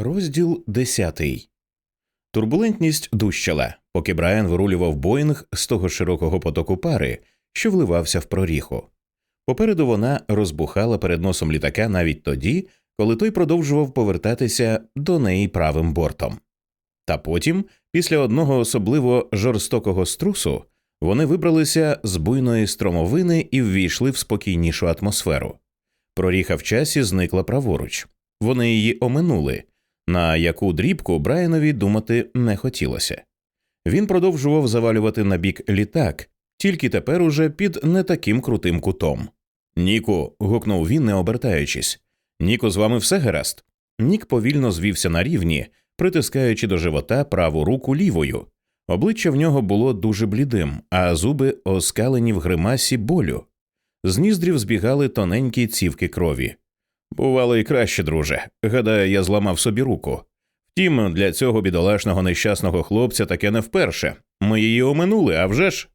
Розділ десятий. Турбулентність дужчала, поки Брайан вирулював Боїнг з того широкого потоку пари, що вливався в проріху. Попереду вона розбухала перед носом літака навіть тоді, коли той продовжував повертатися до неї правим бортом. Та потім, після одного особливо жорстокого струсу, вони вибралися з буйної стромовини і ввійшли в спокійнішу атмосферу. Проріха в часі зникла праворуч. Вони її оминули, на яку дрібку Брайанові думати не хотілося. Він продовжував завалювати на бік літак, тільки тепер уже під не таким крутим кутом. Ніку. гукнув він, не обертаючись. Ніку, з вами все гаразд. Нік повільно звівся на рівні, притискаючи до живота праву руку лівою. Обличчя в нього було дуже блідим, а зуби оскалені в гримасі болю. З ніздрів збігали тоненькі цівки крові. Бувало і краще, друже. Гадаю, я зламав собі руку. Втім, для цього бідолашного нещасного хлопця таке не вперше. Ми її оминули, а вже ж?»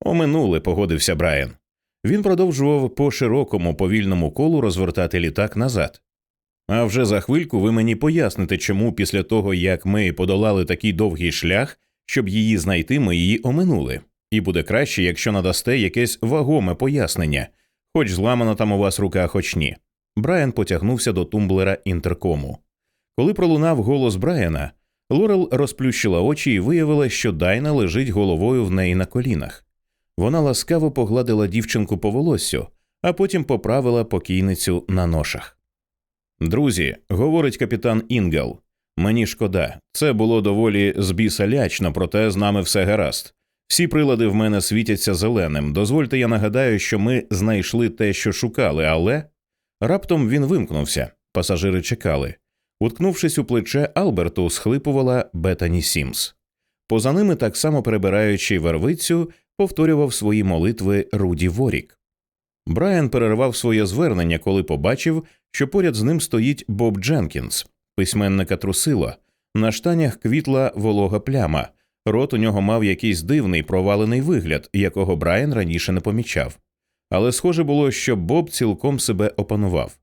Оминули, погодився Брайан. Він продовжував по широкому повільному колу розвертати літак назад. А вже за хвильку ви мені поясните, чому після того, як ми подолали такий довгий шлях, щоб її знайти, ми її оминули. І буде краще, якщо надасте якесь вагоме пояснення, хоч зламана там у вас рука, хоч ні. Брайан потягнувся до тумблера інтеркому. Коли пролунав голос Брайана, Лорел розплющила очі і виявила, що Дайна лежить головою в неї на колінах. Вона ласкаво погладила дівчинку по волоссю, а потім поправила покійницю на ношах. Друзі, говорить капітан Інгел, мені шкода, це було доволі збіса лячно, проте з нами все гаразд. Всі прилади в мене світяться зеленим. Дозвольте, я нагадаю, що ми знайшли те, що шукали, але раптом він вимкнувся. Пасажири чекали. Уткнувшись у плече Алберту, схлипувала Бетані Сімс. Поза ними, так само перебираючи вервицю, повторював свої молитви Руді Ворік. Брайан перервав своє звернення, коли побачив, що поряд з ним стоїть Боб Дженкінс, письменника трусило, на штанях квітла волога пляма, рот у нього мав якийсь дивний провалений вигляд, якого Брайан раніше не помічав. Але схоже було, що Боб цілком себе опанував.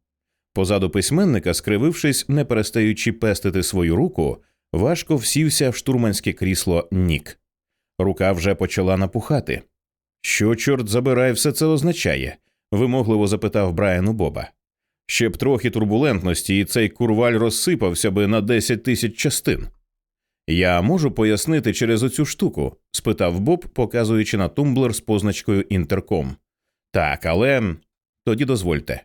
Позаду письменника, скривившись, не перестаючи пестити свою руку, важко всівся в штурманське крісло Нік. Рука вже почала напухати. Що, чорт забирай, все це означає? вимогливо запитав Брайан у Боба. Ще б трохи турбулентності, і цей курваль розсипався би на десять тисяч частин. Я можу пояснити через оцю штуку? спитав Боб, показуючи на тумблер з позначкою інтерком. Так, але тоді дозвольте.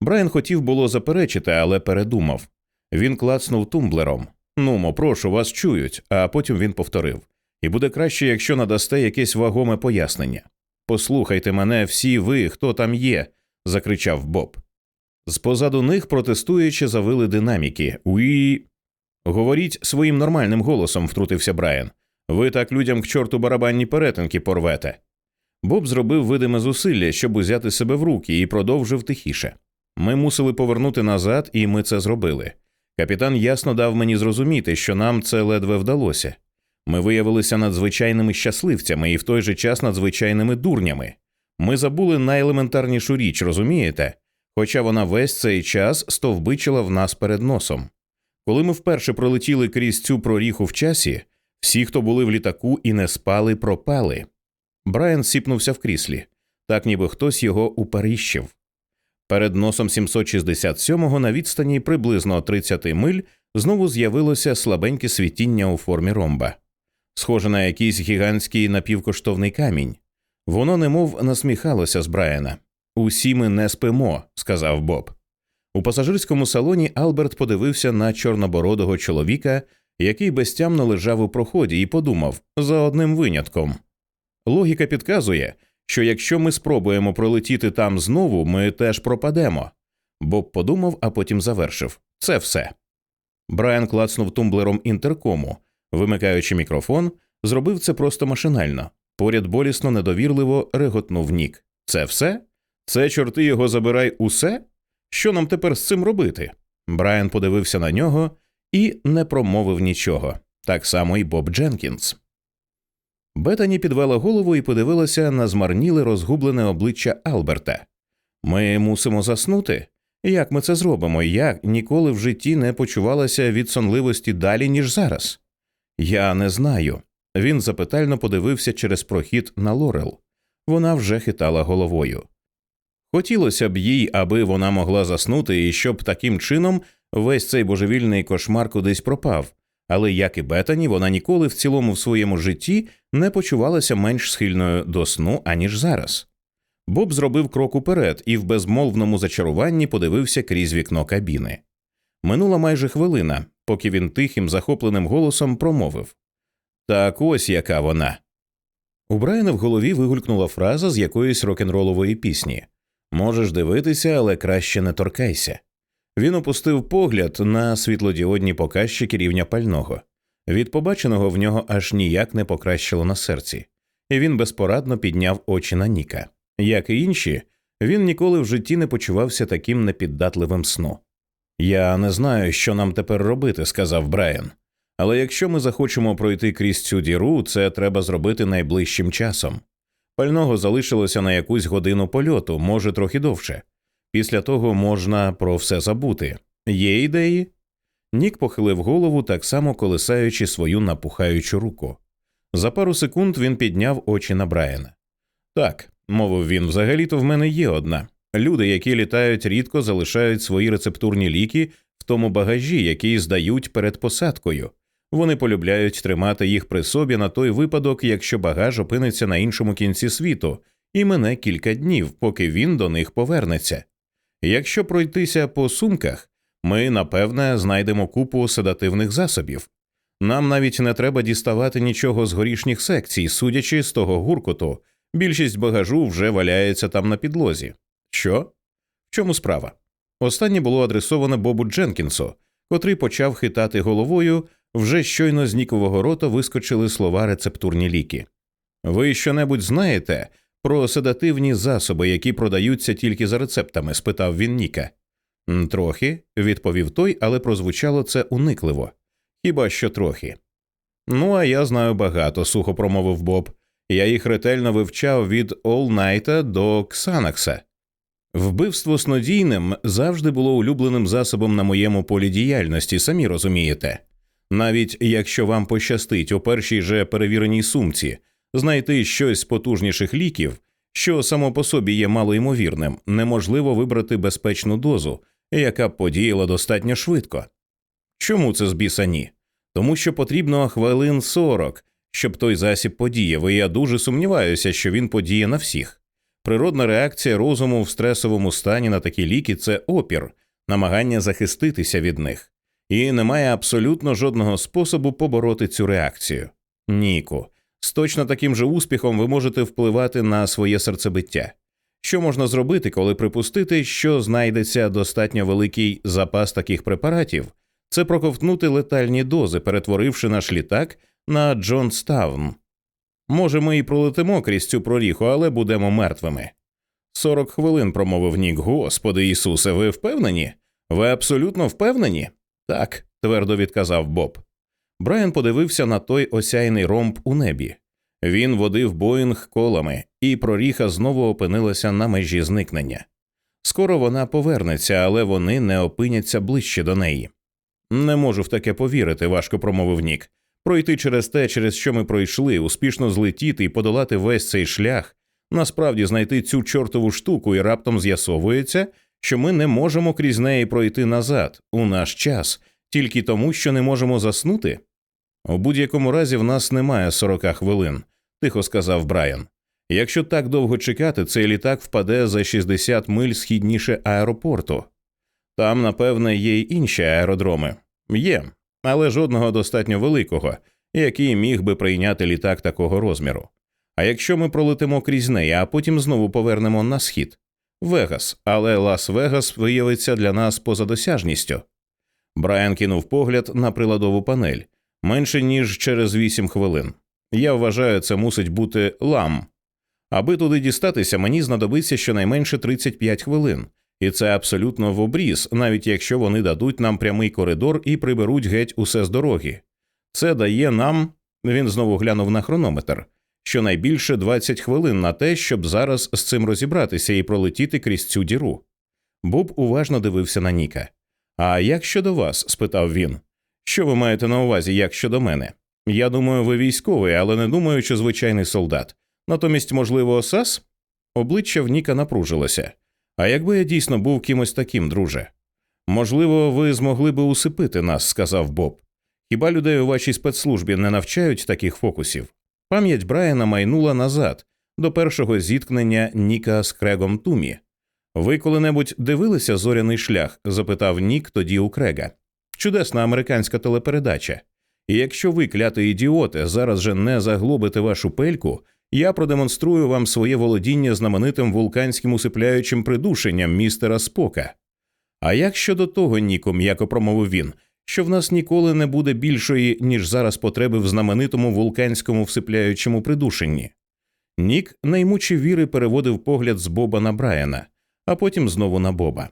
Брайан хотів було заперечити, але передумав. Він клацнув тумблером. Нумо, прошу, вас чують, а потім він повторив. І буде краще, якщо надасте якесь вагоме пояснення. Послухайте мене, всі ви, хто там є, закричав Боб. З позаду них протестуючи завили динаміки. Уї. Говоріть своїм нормальним голосом, втрутився Брайан. Ви так людям к чорту барабанні перетинки порвете. Боб зробив видиме зусилля, щоб узяти себе в руки, і продовжив тихіше. Ми мусили повернути назад, і ми це зробили. Капітан ясно дав мені зрозуміти, що нам це ледве вдалося. Ми виявилися надзвичайними щасливцями і в той же час надзвичайними дурнями. Ми забули найелементарнішу річ, розумієте? Хоча вона весь цей час стовбичила в нас перед носом. Коли ми вперше пролетіли крізь цю проріху в часі, всі, хто були в літаку і не спали, пропали. Брайан сіпнувся в кріслі, так ніби хтось його уперіщив. Перед носом 767-го на відстані приблизно 30 миль знову з'явилося слабеньке світіння у формі ромба, схоже на якийсь гігантський напівкоштовний камінь. Воно немов насміхалося з Брайана. Усі ми не спимо, сказав Боб. У пасажирському салоні Алберт подивився на чорнобородого чоловіка, який безтямно лежав у проході, і подумав за одним винятком. Логіка підказує, що якщо ми спробуємо пролетіти там знову, ми теж пропадемо. Боб подумав, а потім завершив це все. Брайан клацнув тумблером інтеркому, вимикаючи мікрофон, зробив це просто машинально. Поряд болісно недовірливо реготнув нік. Це все? Це чорти його забирай усе? Що нам тепер з цим робити? Брайан подивився на нього і не промовив нічого. Так само і Боб Дженкінс. Бетані підвела голову і подивилася на змарніле розгублене обличчя Алберта. Ми мусимо заснути. Як ми це зробимо? Я ніколи в житті не почувалася від сонливості далі, ніж зараз. Я не знаю. Він запитально подивився через прохід на Лорел. Вона вже хитала головою. Хотілося б їй, аби вона могла заснути і щоб таким чином весь цей божевільний кошмар кудись пропав, але як і Бетані, вона ніколи в цілому в своєму житті не почувалася менш схильною до сну, аніж зараз. Боб зробив крок уперед і в безмовному зачаруванні подивився крізь вікно кабіни. Минула майже хвилина, поки він тихим, захопленим голосом промовив Так ось яка вона. У Брайана в голові вигулькнула фраза з якоїсь рок-н-ролової пісні Можеш дивитися, але краще не торкайся. Він опустив погляд на світлодіодні показчики рівня пального. Від побаченого в нього аж ніяк не покращило на серці, і він безпорадно підняв очі на Ніка. Як і інші, він ніколи в житті не почувався таким непіддатливим сну. Я не знаю, що нам тепер робити, сказав Брайан. Але якщо ми захочемо пройти крізь цю діру, це треба зробити найближчим часом. Пального залишилося на якусь годину польоту, може трохи довше. Після того можна про все забути. Є ідеї? Нік похилив голову, так само колисаючи свою напухаючу руку. За пару секунд він підняв очі на Брайана. Так, мовив він, взагалі-то в мене є одна. Люди, які літають, рідко залишають свої рецептурні ліки в тому багажі, який здають перед посадкою. Вони полюбляють тримати їх при собі на той випадок, якщо багаж опиниться на іншому кінці світу, і мине кілька днів, поки він до них повернеться. Якщо пройтися по сумках, ми напевне знайдемо купу седативних засобів. Нам навіть не треба діставати нічого з горішніх секцій, судячи з того гуркоту, більшість багажу вже валяється там на підлозі. Що? В чому справа? Останнє було адресоване Бобу Дженкінсу, котрий почав хитати головою, вже щойно з нікового рота вискочили слова рецептурні ліки. Ви щонебудь знаєте про седативні засоби, які продаються тільки за рецептами? спитав він Ніка. Трохи, відповів той, але прозвучало це уникливо. Хіба що трохи. Ну, а я знаю багато, сухо промовив Боб. Я їх ретельно вивчав від Олнайта до Ксанакса. Вбивство снодійним завжди було улюбленим засобом на моєму полі діяльності, самі розумієте. Навіть якщо вам пощастить у першій же перевіреній сумці знайти щось з потужніших ліків, що само по собі є малоймовірним, неможливо вибрати безпечну дозу, яка б подіяла достатньо швидко. Чому це з біса ні? Тому що потрібно хвилин сорок, щоб той засіб подіяв, і я дуже сумніваюся, що він подіє на всіх. Природна реакція розуму в стресовому стані на такі ліки це опір, намагання захиститися від них, і немає абсолютно жодного способу побороти цю реакцію. Ніку, з точно таким же успіхом ви можете впливати на своє серцебиття. Що можна зробити, коли припустити, що знайдеться достатньо великий запас таких препаратів, це проковтнути летальні дози, перетворивши наш літак на Джонстаун. Може, ми і пролетимо крізь цю проріху, але будемо мертвими. Сорок хвилин промовив Нік. Господи Ісусе, ви впевнені? Ви абсолютно впевнені? Так, твердо відказав Боб. Брайан подивився на той осяйний ромб у небі. Він водив Боїнг колами, і проріха знову опинилася на межі зникнення. Скоро вона повернеться, але вони не опиняться ближче до неї. Не можу в таке повірити, важко промовив Нік. Пройти через те, через що ми пройшли, успішно злетіти і подолати весь цей шлях, насправді знайти цю чортову штуку і раптом з'ясовується, що ми не можемо крізь неї пройти назад у наш час, тільки тому, що не можемо заснути. У будь-якому разі в нас немає сорока хвилин, тихо сказав Брайан. Якщо так довго чекати, цей літак впаде за 60 миль східніше аеропорту. Там, напевне, є й інші аеродроми. Є, але жодного достатньо великого, який міг би прийняти літак такого розміру. А якщо ми пролетимо крізь неї, а потім знову повернемо на схід Вегас, але Лас-Вегас виявиться для нас поза досяжністю. Брайан кинув погляд на приладову панель менше ніж через вісім хвилин. Я вважаю, це мусить бути лам. Аби туди дістатися, мені знадобиться щонайменше 35 хвилин, і це абсолютно в обріз, навіть якщо вони дадуть нам прямий коридор і приберуть геть усе з дороги. Це дає нам. Він знову глянув на хронометр. Щонайбільше 20 хвилин на те, щоб зараз з цим розібратися і пролетіти крізь цю діру. Боб уважно дивився на Ніка. А як щодо вас? спитав він. Що ви маєте на увазі, як щодо мене? Я думаю, ви військовий, але не думаю, що звичайний солдат. Натомість, можливо, САС? Обличчя в Ніка напружилося. А якби я дійсно був кимось таким, друже? Можливо, ви змогли би усипити нас, сказав Боб. Хіба людей у вашій спецслужбі не навчають таких фокусів? Пам'ять Брайана майнула назад до першого зіткнення Ніка з Крегом Тумі. Ви коли-небудь дивилися зоряний шлях? запитав Нік тоді у Крега. Чудесна американська телепередача. І якщо ви, клятий ідіоти, зараз же не заглобите вашу пельку, я продемонструю вам своє володіння знаменитим вулканським усипляючим придушенням містера Спока. А як щодо того, Ніко, м'яко промовив він, що в нас ніколи не буде більшої, ніж зараз потреби в знаменитому вулканському всипляючому придушенні. Нік наймучі віри переводив погляд з Боба на Брайана, а потім знову на Боба.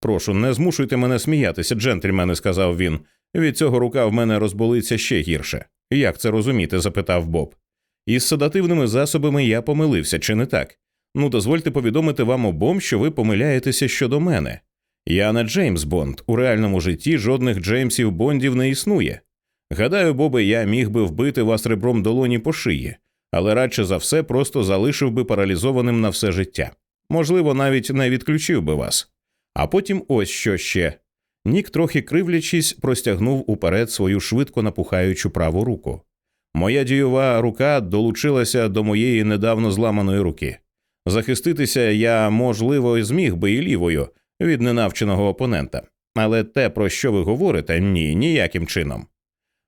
Прошу, не змушуйте мене сміятися, джентльмени, сказав він. Від цього рука в мене розболиться ще гірше. Як це розуміти? запитав Боб. Із седативними засобами я помилився, чи не так? Ну, дозвольте повідомити вам обом, що ви помиляєтеся щодо мене. Я не Джеймс Бонд. У реальному житті жодних Джеймсів Бондів не існує. Гадаю, Бобе, я міг би вбити вас ребром долоні по шиї, але радше за все просто залишив би паралізованим на все життя. Можливо, навіть не відключив би вас. А потім ось що ще. Нік, трохи кривлячись, простягнув уперед свою швидко напухаючу праву руку. Моя дієва рука долучилася до моєї недавно зламаної руки. Захиститися я, можливо, зміг би і лівою від ненавченого опонента, але те, про що ви говорите, ні, ніяким чином.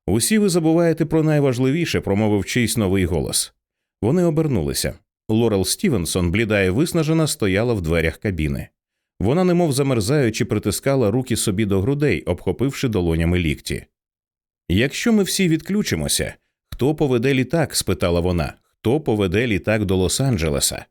Усі ви забуваєте про найважливіше, промовив чийсь новий голос. Вони обернулися. Лорел Стівенсон, бліда і виснажена, стояла в дверях кабіни. Вона, немов замерзаючи, притискала руки собі до грудей, обхопивши долонями лікті. Якщо ми всі відключимося, хто поведе літак? спитала вона. Хто поведе літак до Лос-Анджелеса?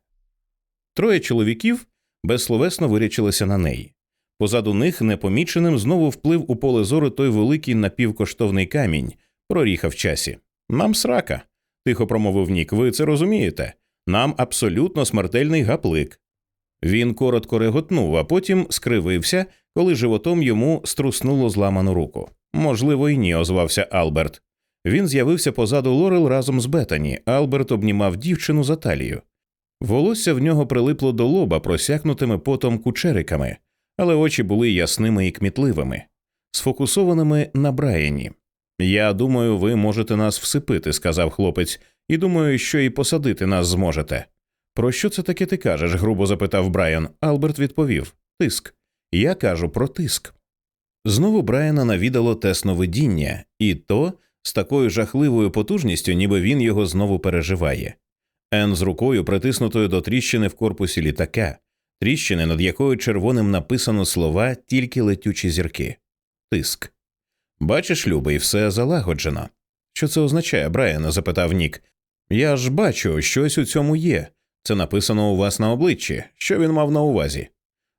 Троє чоловіків безсловесно вирячилися на неї. Позаду них непоміченим знову вплив у поле зору той великий напівкоштовний камінь, проріхав часі. Нам срака, тихо промовив Нік. Ви це розумієте? Нам абсолютно смертельний гаплик. Він коротко реготнув, а потім скривився, коли животом йому струснуло зламану руку. Можливо, і ні, озвався Алберт. Він з'явився позаду Лорел разом з Бетані. Алберт обнімав дівчину за талію. Волосся в нього прилипло до лоба просякнутими потом кучериками, але очі були ясними і кмітливими, сфокусованими на Брайані. Я думаю, ви можете нас всипити, сказав хлопець, і думаю, що і посадити нас зможете. Про що це таке ти кажеш? грубо запитав Брайан. Алберт відповів Тиск. Я кажу про тиск. Знову Брайана навідало тесновидіння, і то з такою жахливою потужністю, ніби він його знову переживає. Ен з рукою притиснутою до тріщини в корпусі літака, тріщини, над якою червоним написано слова тільки летючі зірки. Тиск. Бачиш, любий, все залагоджено. Що це означає, Брайане? запитав Нік. Я ж бачу, щось у цьому є. Це написано у вас на обличчі. Що він мав на увазі?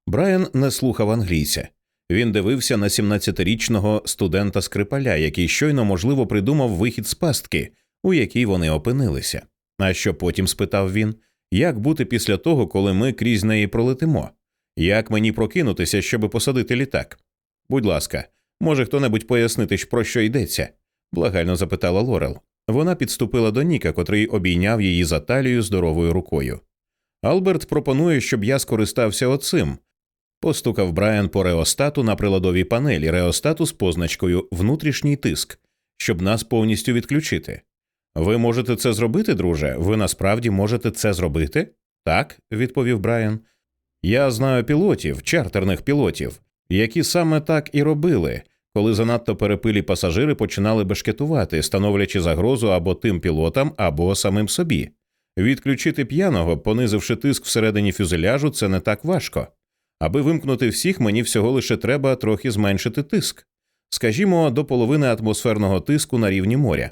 Брайан не слухав англійця. Він дивився на 17-річного студента скрипаля, який щойно, можливо, придумав вихід з пастки, у якій вони опинилися. А що потім спитав він, як бути після того, коли ми крізь неї пролетимо? Як мені прокинутися, щоби посадити літак? Будь ласка, може хто небудь пояснити, про що йдеться? благально запитала Лорел. Вона підступила до Ніка, котрий обійняв її за талію здоровою рукою. Алберт пропонує, щоб я скористався оцим. Постукав Брайан по реостату на приладовій панелі реостату з позначкою внутрішній тиск, щоб нас повністю відключити. Ви можете це зробити, друже? Ви насправді можете це зробити? Так, відповів Брайан. Я знаю пілотів, чартерних пілотів, які саме так і робили, коли занадто перепилі пасажири починали бешкетувати, становлячи загрозу або тим пілотам, або самим собі. Відключити п'яного, понизивши тиск всередині фюзеляжу, це не так важко. Аби вимкнути всіх, мені всього лише треба трохи зменшити тиск, скажімо, до половини атмосферного тиску на рівні моря.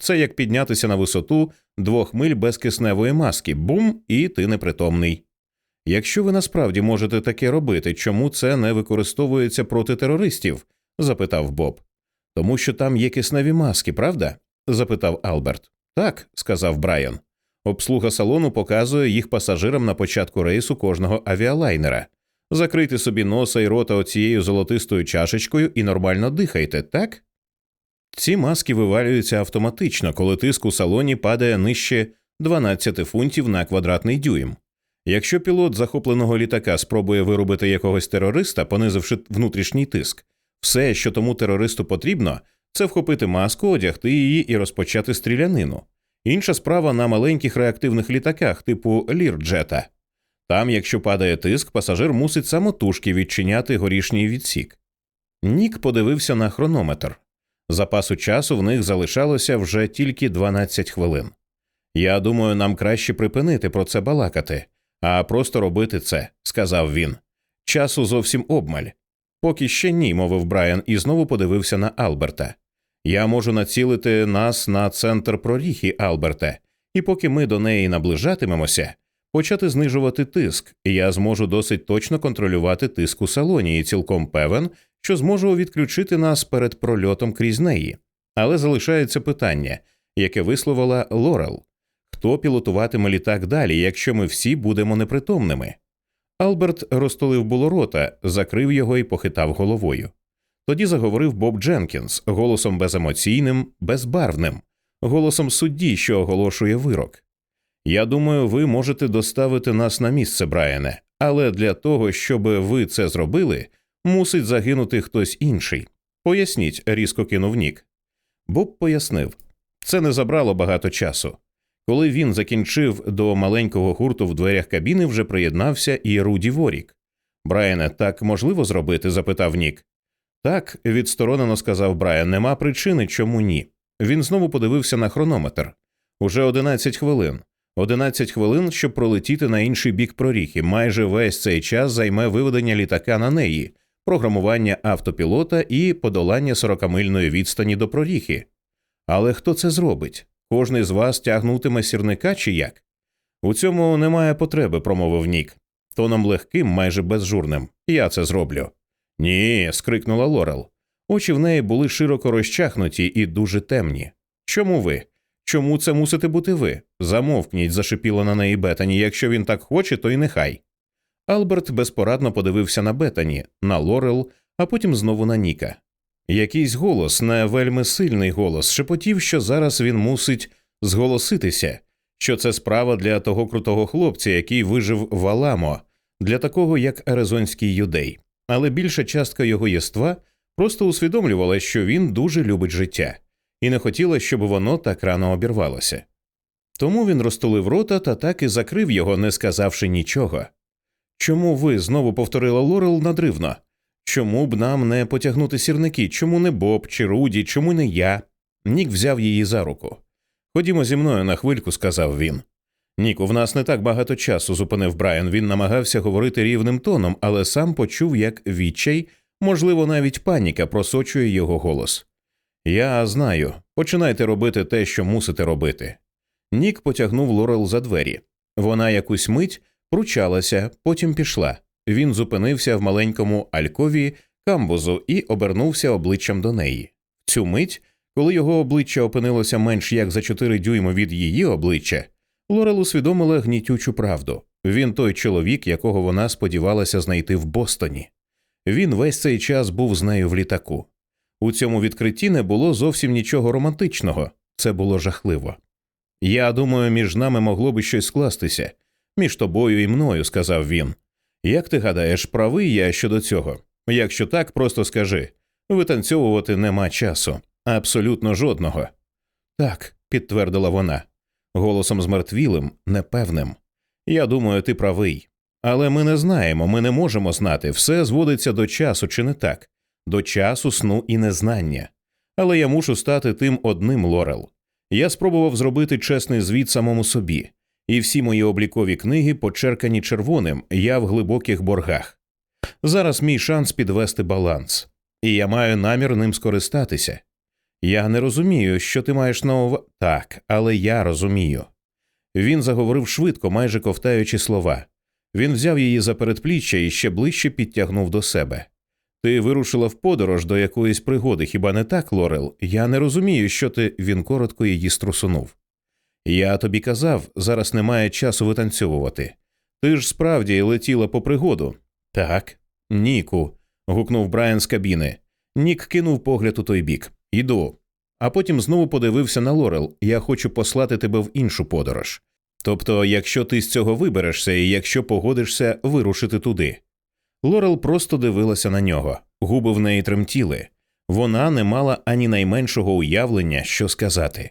Це як піднятися на висоту двох миль без кисневої маски, бум, і ти непритомний. Якщо ви насправді можете таке робити, чому це не використовується проти терористів? Запитав Боб. Тому що там є кисневі маски, правда? запитав Алберт. Так, сказав Брайан. Обслуга салону показує їх пасажирам на початку рейсу кожного авіалайнера. Закрийте собі носа і рота оцією золотистою чашечкою і нормально дихайте, так? Ці маски вивалюються автоматично, коли тиск у салоні падає нижче 12 фунтів на квадратний дюйм. Якщо пілот захопленого літака спробує вирубити якогось терориста, понизивши внутрішній тиск, все, що тому терористу потрібно, це вхопити маску, одягти її і розпочати стрілянину. Інша справа на маленьких реактивних літаках типу Лірджета. Там, якщо падає тиск, пасажир мусить самотужки відчиняти горішній відсік. Нік подивився на хронометр. Запасу часу в них залишалося вже тільки 12 хвилин. Я думаю, нам краще припинити про це балакати, а просто робити це, сказав він. Часу зовсім обмаль. Поки ще ні, мовив Брайан і знову подивився на Алберта. Я можу націлити нас на центр проріхи, Алберте, і поки ми до неї наближатимемося, почати знижувати тиск, і я зможу досить точно контролювати тиск у салоні і цілком певен, що зможу відключити нас перед прольотом крізь неї. Але залишається питання, яке висловила Лорел хто пілотуватиме літак далі, якщо ми всі будемо непритомними. Алберт розтолив було рота, закрив його і похитав головою. Тоді заговорив Боб Дженкінс голосом беземоційним, безбарвним, голосом судді, що оголошує вирок. Я думаю, ви можете доставити нас на місце, Брайане, але для того, щоб ви це зробили, мусить загинути хтось інший. Поясніть, різко кинув Нік. Боб пояснив це не забрало багато часу. Коли він закінчив до маленького гурту в дверях кабіни, вже приєднався і Руді Ворік. Брайане, так можливо зробити? запитав Нік. Так, відсторонено сказав Брайан, нема причини, чому ні. Він знову подивився на хронометр. Уже 11 хвилин. 11 хвилин, щоб пролетіти на інший бік проріхи. Майже весь цей час займе виведення літака на неї, програмування автопілота і подолання 40-мильної відстані до проріхи. Але хто це зробить? Кожний з вас тягнутиме сірника чи як? У цьому немає потреби, промовив Нік. Тоном легким, майже безжурним. Я це зроблю. Ні. скрикнула Лорел. Очі в неї були широко розчахнуті і дуже темні. Чому ви? Чому це мусите бути ви? Замовкніть, зашипіла на неї Бетані. Якщо він так хоче, то й нехай. Алберт безпорадно подивився на Бетані, на Лорел, а потім знову на Ніка. Якийсь голос, не вельми сильний голос, шепотів, що зараз він мусить зголоситися, що це справа для того крутого хлопця, який вижив в Аламо, для такого як Аризонський юдей. Але більша частка його єства просто усвідомлювала, що він дуже любить життя, і не хотіла, щоб воно так рано обірвалося. Тому він розтулив рота та так і закрив його, не сказавши нічого. Чому ви знову повторила Лорел надривно? Чому б нам не потягнути сірники? Чому не Боб чи Руді, чому не я? Нік взяв її за руку. Ходімо зі мною на хвильку, сказав він. Ніку, в нас не так багато часу, зупинив Брайан. Він намагався говорити рівним тоном, але сам почув, як відчай, можливо, навіть паніка просочує його голос. Я знаю. Починайте робити те, що мусите робити. Нік потягнув Лорел за двері. Вона якусь мить пручалася, потім пішла. Він зупинився в маленькому алькові камбузу і обернувся обличчям до неї. В цю мить, коли його обличчя опинилося менш як за чотири дюйми від її обличчя, Лорел усвідомила гнітючу правду. Він той чоловік, якого вона сподівалася знайти в Бостоні. Він весь цей час був з нею в літаку. У цьому відкритті не було зовсім нічого романтичного, це було жахливо. Я думаю, між нами могло би щось скластися, між тобою і мною, сказав він. Як ти гадаєш, правий я щодо цього? Якщо так, просто скажи витанцьовувати нема часу, абсолютно жодного. Так, підтвердила вона, голосом змертвілим, непевним. Я думаю, ти правий. Але ми не знаємо, ми не можемо знати, все зводиться до часу, чи не так, до часу, сну і незнання. Але я мушу стати тим одним Лорел. Я спробував зробити чесний звіт самому собі і всі мої облікові книги почеркані червоним, я в глибоких боргах. Зараз мій шанс підвести баланс, і я маю намір ним скористатися. Я не розумію, що ти маєш на увазі. Так, але я розумію. Він заговорив швидко, майже ковтаючи слова. Він взяв її за передпліччя і ще ближче підтягнув до себе. Ти вирушила в подорож до якоїсь пригоди, хіба не так, Лорел? Я не розумію, що ти. Він коротко її струсунув. Я тобі казав, зараз немає часу витанцьовувати. Ти ж справді летіла по пригоду. Так, Ніку. гукнув Брайан з кабіни. Нік кинув погляд у той бік. Іду. А потім знову подивився на Лорел. Я хочу послати тебе в іншу подорож. Тобто, якщо ти з цього виберешся і якщо погодишся вирушити туди. Лорел просто дивилася на нього, губи в неї тремтіли. Вона не мала ані найменшого уявлення, що сказати.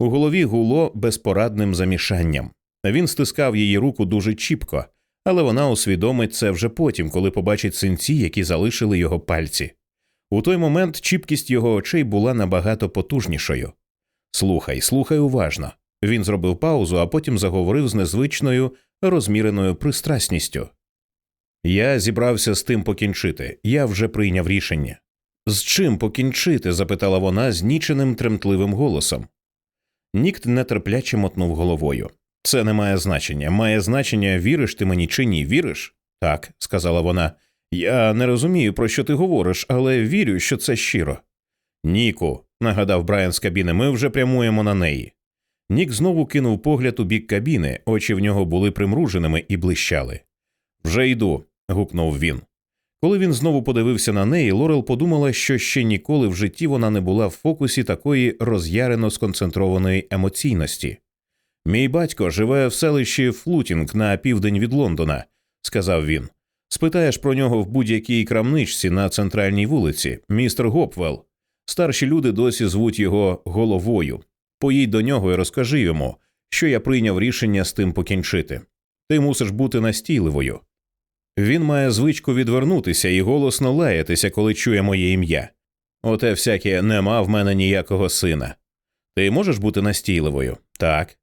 У голові гуло безпорадним замішанням. Він стискав її руку дуже чіпко, але вона усвідомить це вже потім, коли побачить синці, які залишили його пальці. У той момент чіпкість його очей була набагато потужнішою. Слухай, слухай уважно. Він зробив паузу, а потім заговорив з незвичною розміреною пристрасністю. Я зібрався з тим покінчити. Я вже прийняв рішення. З чим покінчити? запитала вона зніченим тремтливим голосом. Нікт нетерпляче мотнув головою. Це не має значення. Має значення, віриш ти мені чи ні, віриш? Так, сказала вона. Я не розумію, про що ти говориш, але вірю, що це щиро. Ніку, нагадав Брайан з кабіни, ми вже прямуємо на неї. Нік знову кинув погляд у бік кабіни, очі в нього були примруженими і блищали. Вже йду. гукнув він. Коли він знову подивився на неї, Лорел подумала, що ще ніколи в житті вона не була в фокусі такої роз'ярено сконцентрованої емоційності. Мій батько живе в селищі Флутінг на південь від Лондона, сказав він. Спитаєш про нього в будь-якій крамничці на центральній вулиці, містер Гопвелл. Старші люди досі звуть його головою. Поїдь до нього і розкажи йому, що я прийняв рішення з тим покінчити. Ти мусиш бути настійливою. Він має звичку відвернутися і голосно лаятися, коли чує моє ім'я. Оте всяке нема в мене ніякого сина. Ти можеш бути настійливою? Так.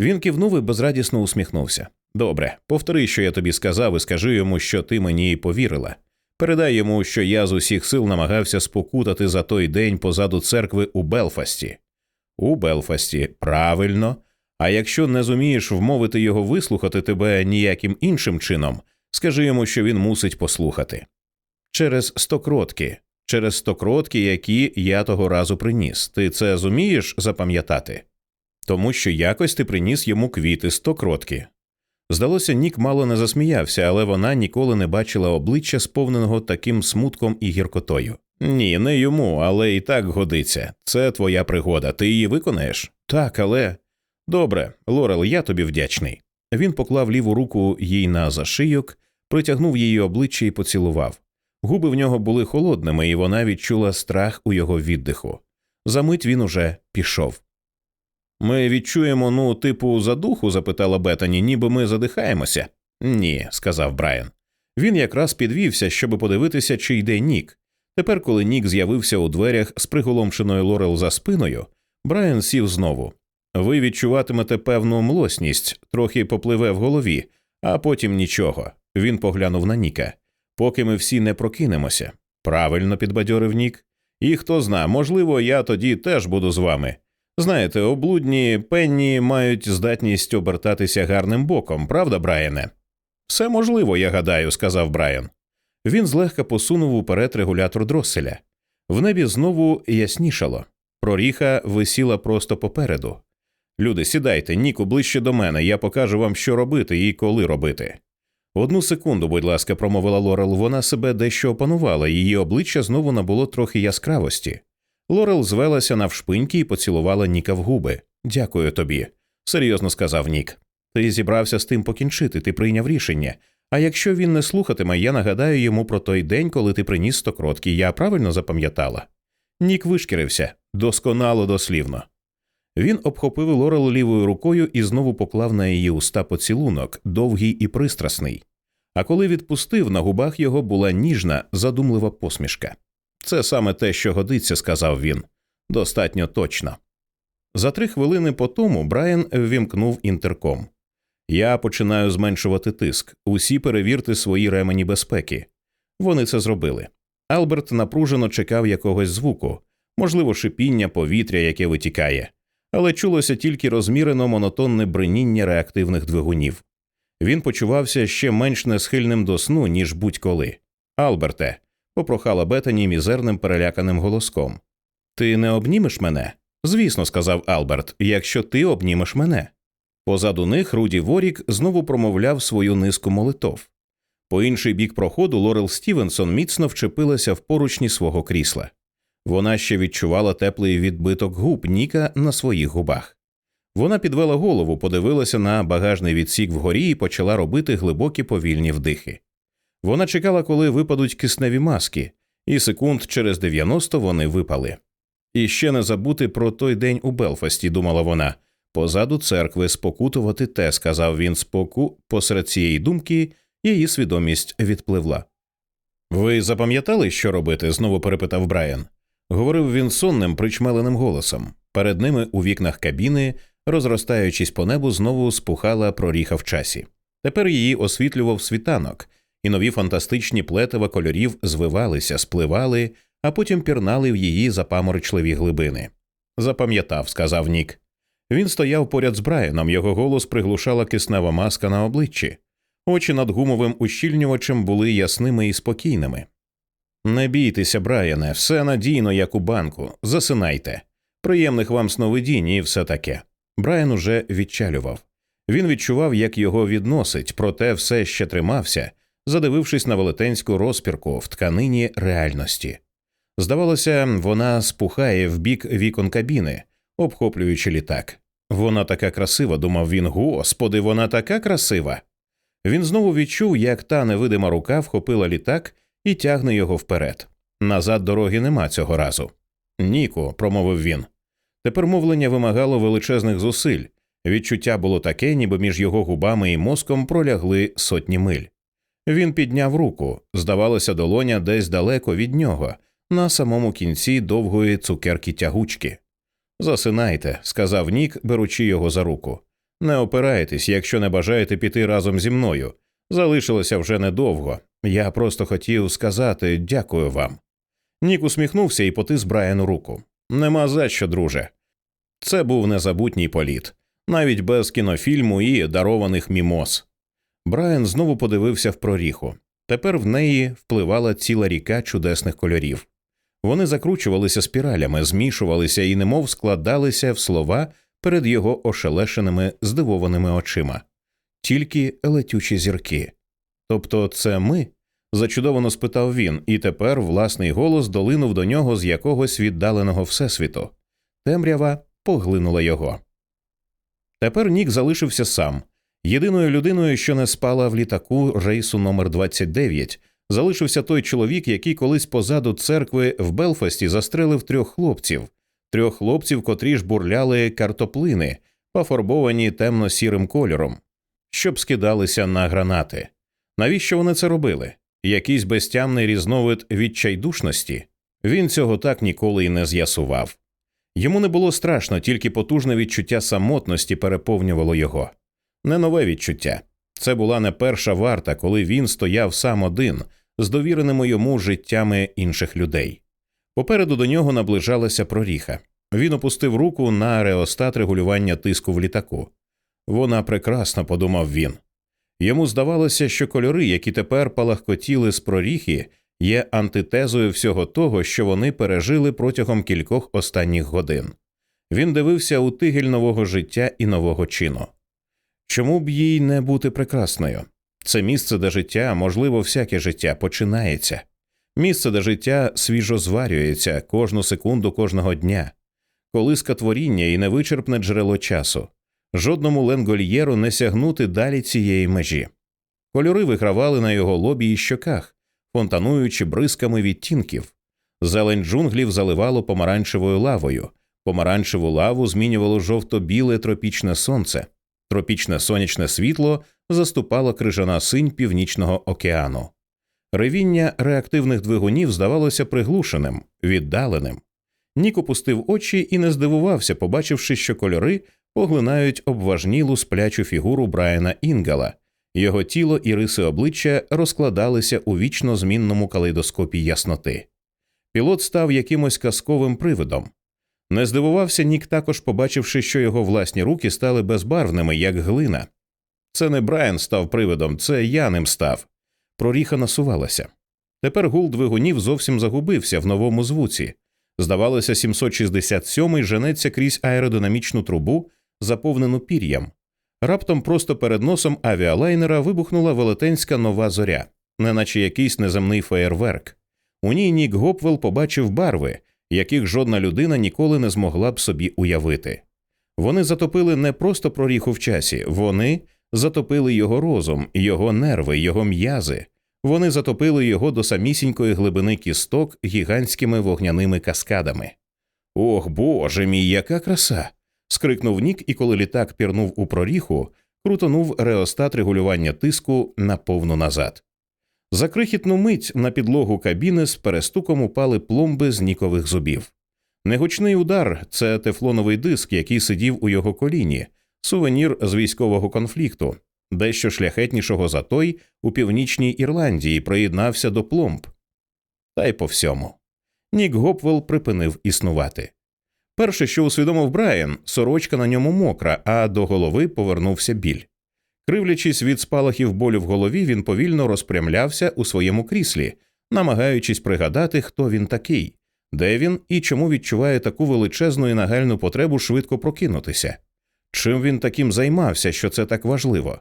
Він кивнув і безрадісно усміхнувся. Добре, повтори, що я тобі сказав, і скажи йому, що ти мені повірила. Передай йому, що я з усіх сил намагався спокутати за той день позаду церкви у Белфасті. У Белфасті, правильно. А якщо не зумієш вмовити його вислухати тебе ніяким іншим чином, скажи йому, що він мусить послухати. Через стокротки, через стокротки, які я того разу приніс. Ти це зумієш запам'ятати? Тому що якось ти приніс йому квіти стокротки. Здалося, Нік мало не засміявся, але вона ніколи не бачила обличчя, сповненого таким смутком і гіркотою. Ні, не йому, але і так годиться. Це твоя пригода. Ти її виконаєш? Так, але. Добре, Лорел, я тобі вдячний. Він поклав ліву руку їй на зашийок, притягнув її обличчя і поцілував. Губи в нього були холодними, і вона відчула страх у його віддиху. Замить він уже пішов. Ми відчуємо, ну, типу, задуху? запитала Бетані, ніби ми задихаємося. Ні, сказав Брайан. Він якраз підвівся, щоб подивитися, чи йде Нік. Тепер, коли Нік з'явився у дверях з приголомшеною Лорел за спиною, Брайан сів знову. Ви відчуватимете певну млосність, трохи попливе в голові, а потім нічого. Він поглянув на Ніка. Поки ми всі не прокинемося. Правильно підбадьорив Нік. І хто зна, можливо, я тоді теж буду з вами. Знаєте, облудні пенні мають здатність обертатися гарним боком, правда, Брайане? Все можливо, я гадаю, сказав Брайан. Він злегка посунув уперед регулятор дроселя. В небі знову яснішало. Проріха висіла просто попереду. Люди, сідайте, Ніку, ближче до мене, я покажу вам, що робити і коли робити. Одну секунду, будь ласка, промовила Лорел, вона себе дещо опанувала, її обличчя знову набуло трохи яскравості. Лорел звелася навшпиньки і поцілувала Ніка в губи. Дякую тобі, серйозно сказав Нік. Ти зібрався з тим покінчити, ти прийняв рішення. А якщо він не слухатиме, я нагадаю йому про той день, коли ти приніс стокротки, я правильно запам'ятала. Нік вишкірився досконало дослівно. Він обхопив Лорел лівою рукою і знову поклав на її уста поцілунок, довгий і пристрасний. А коли відпустив, на губах його була ніжна, задумлива посмішка. Це саме те, що годиться, сказав він. Достатньо точно. За три хвилини по тому Брайан ввімкнув інтерком. Я починаю зменшувати тиск. Усі перевірте свої ремені безпеки. Вони це зробили. Алберт напружено чекав якогось звуку, можливо, шипіння повітря, яке витікає, але чулося тільки розмірено монотонне бриніння реактивних двигунів. Він почувався ще менш несхильним до сну, ніж будь-коли. Алберте, попрохала Бетані мізерним переляканим голоском. Ти не обнімеш мене? Звісно, сказав Алберт, якщо ти обнімеш мене. Позаду них Руді Ворік знову промовляв свою низку молитов. По інший бік проходу Лорел Стівенсон міцно вчепилася в поручні свого крісла. Вона ще відчувала теплий відбиток губ Ніка на своїх губах. Вона підвела голову, подивилася на багажний відсік вгорі і почала робити глибокі повільні вдихи. Вона чекала, коли випадуть кисневі маски, і секунд через 90 вони випали. І ще не забути про той день у Белфасті, думала вона. Позаду церкви спокутувати те, сказав він споку, посеред цієї думки її свідомість відпливла. Ви запам'ятали, що робити? знову перепитав Брайан. Говорив він сонним, причмеленим голосом. Перед ними у вікнах кабіни, розростаючись по небу, знову спухала проріха в часі. Тепер її освітлював світанок, і нові фантастичні плетива кольорів звивалися, спливали, а потім пірнали в її запаморочливі глибини. Запам'ятав, сказав Нік. Він стояв поряд з Брайаном, його голос приглушала киснева маска на обличчі. Очі над гумовим ущільнювачем були ясними і спокійними. Не бійтеся, Брайане, все надійно, як у банку. Засинайте. Приємних вам сновидінь і все таке. Брайан уже відчалював. Він відчував, як його відносить, проте все ще тримався, задивившись на велетенську розпірку в тканині реальності. Здавалося, вона спухає в бік вікон кабіни, обхоплюючи літак. Вона така красива, думав він, господи, вона така красива. Він знову відчув, як та невидима рука вхопила літак і тягне його вперед. Назад дороги нема цього разу. Ніку, промовив він. Тепер мовлення вимагало величезних зусиль. Відчуття було таке, ніби між його губами і мозком пролягли сотні миль. Він підняв руку, здавалося, долоня десь далеко від нього, на самому кінці довгої цукерки тягучки. Засинайте, сказав Нік, беручи його за руку. Не опирайтесь, якщо не бажаєте піти разом зі мною. Залишилося вже недовго. Я просто хотів сказати дякую вам. Нік усміхнувся і потис Брайану руку. Нема за що, друже. Це був незабутній політ, навіть без кінофільму і дарованих мімоз. Брайан знову подивився в проріху. Тепер в неї впливала ціла ріка чудесних кольорів. Вони закручувалися спіралями, змішувалися і немов складалися в слова перед його ошелешеними здивованими очима, тільки летючі зірки. Тобто, це ми? зачудовано спитав він, і тепер власний голос долинув до нього з якогось віддаленого всесвіту. Темрява поглинула його. Тепер Нік залишився сам. Єдиною людиною, що не спала в літаку рейсу номер 29 залишився той чоловік, який колись позаду церкви в Белфасті застрелив трьох хлопців, трьох хлопців, котрі ж бурляли картоплини, пофарбовані темно сірим кольором, щоб скидалися на гранати. Навіщо вони це робили? Якийсь безтямний різновид відчайдушності? Він цього так ніколи й не з'ясував. Йому не було страшно, тільки потужне відчуття самотності переповнювало його. Не нове відчуття. Це була не перша варта, коли він стояв сам один з довіреними йому життями інших людей. Попереду до нього наближалася проріха. Він опустив руку на реостат регулювання тиску в літаку. Вона прекрасно, подумав він. Йому здавалося, що кольори, які тепер палахкотіли з проріхи, є антитезою всього того, що вони пережили протягом кількох останніх годин. Він дивився у тигель нового життя і нового чину. Чому б їй не бути прекрасною? Це місце, де життя, можливо, всяке життя починається, місце, де життя свіжо зварюється кожну секунду кожного дня, колиска творіння і невичерпне джерело часу, жодному ленгольєру не сягнути далі цієї межі. Кольори вигравали на його лобі і щоках, фонтануючи бризками відтінків. Зелень джунглів заливало помаранчевою лавою, помаранчеву лаву змінювало жовто-біле тропічне сонце, тропічне сонячне світло заступала крижана синь північного океану. Ревіння реактивних двигунів здавалося приглушеним, віддаленим. Нік опустив очі і не здивувався, побачивши, що кольори поглинають обважнілу сплячу фігуру Брайана Інгала, його тіло і риси обличчя розкладалися у вічно змінному калейдоскопі ясноти. Пілот став якимось казковим привидом. Не здивувався Нік також, побачивши, що його власні руки стали безбарвними, як глина. Це не Брайан став привидом, це я ним став. Проріха насувалася. Тепер гул двигунів зовсім загубився в новому звуці. Здавалося, 767-й женеться крізь аеродинамічну трубу, заповнену пір'ям. Раптом просто перед носом авіалайнера вибухнула велетенська нова зоря. неначе якийсь неземний феєрверк. У ній Нік Гопвелл побачив барви, яких жодна людина ніколи не змогла б собі уявити. Вони затопили не просто проріху в часі, вони затопили його розум, його нерви, його м'язи. Вони затопили його до самісінької глибини кісток гігантськими вогняними каскадами. Ох, боже мій, яка краса! Скрикнув Нік, і коли літак пірнув у проріху, крутонув реостат регулювання тиску на повну назад. За крихітну мить на підлогу кабіни з перестуком упали пломби з нікових зубів. Негучний удар це тефлоновий диск, який сидів у його коліні, сувенір з військового конфлікту, дещо шляхетнішого за той у північній Ірландії приєднався до пломб. Та й по всьому. Нік Гопвелл припинив існувати. Перше, що усвідомив Брайан, сорочка на ньому мокра, а до голови повернувся біль. Кривлячись від спалахів болю в голові, він повільно розпрямлявся у своєму кріслі, намагаючись пригадати, хто він такий, де він і чому відчуває таку величезну і нагальну потребу швидко прокинутися. Чим він таким займався, що це так важливо?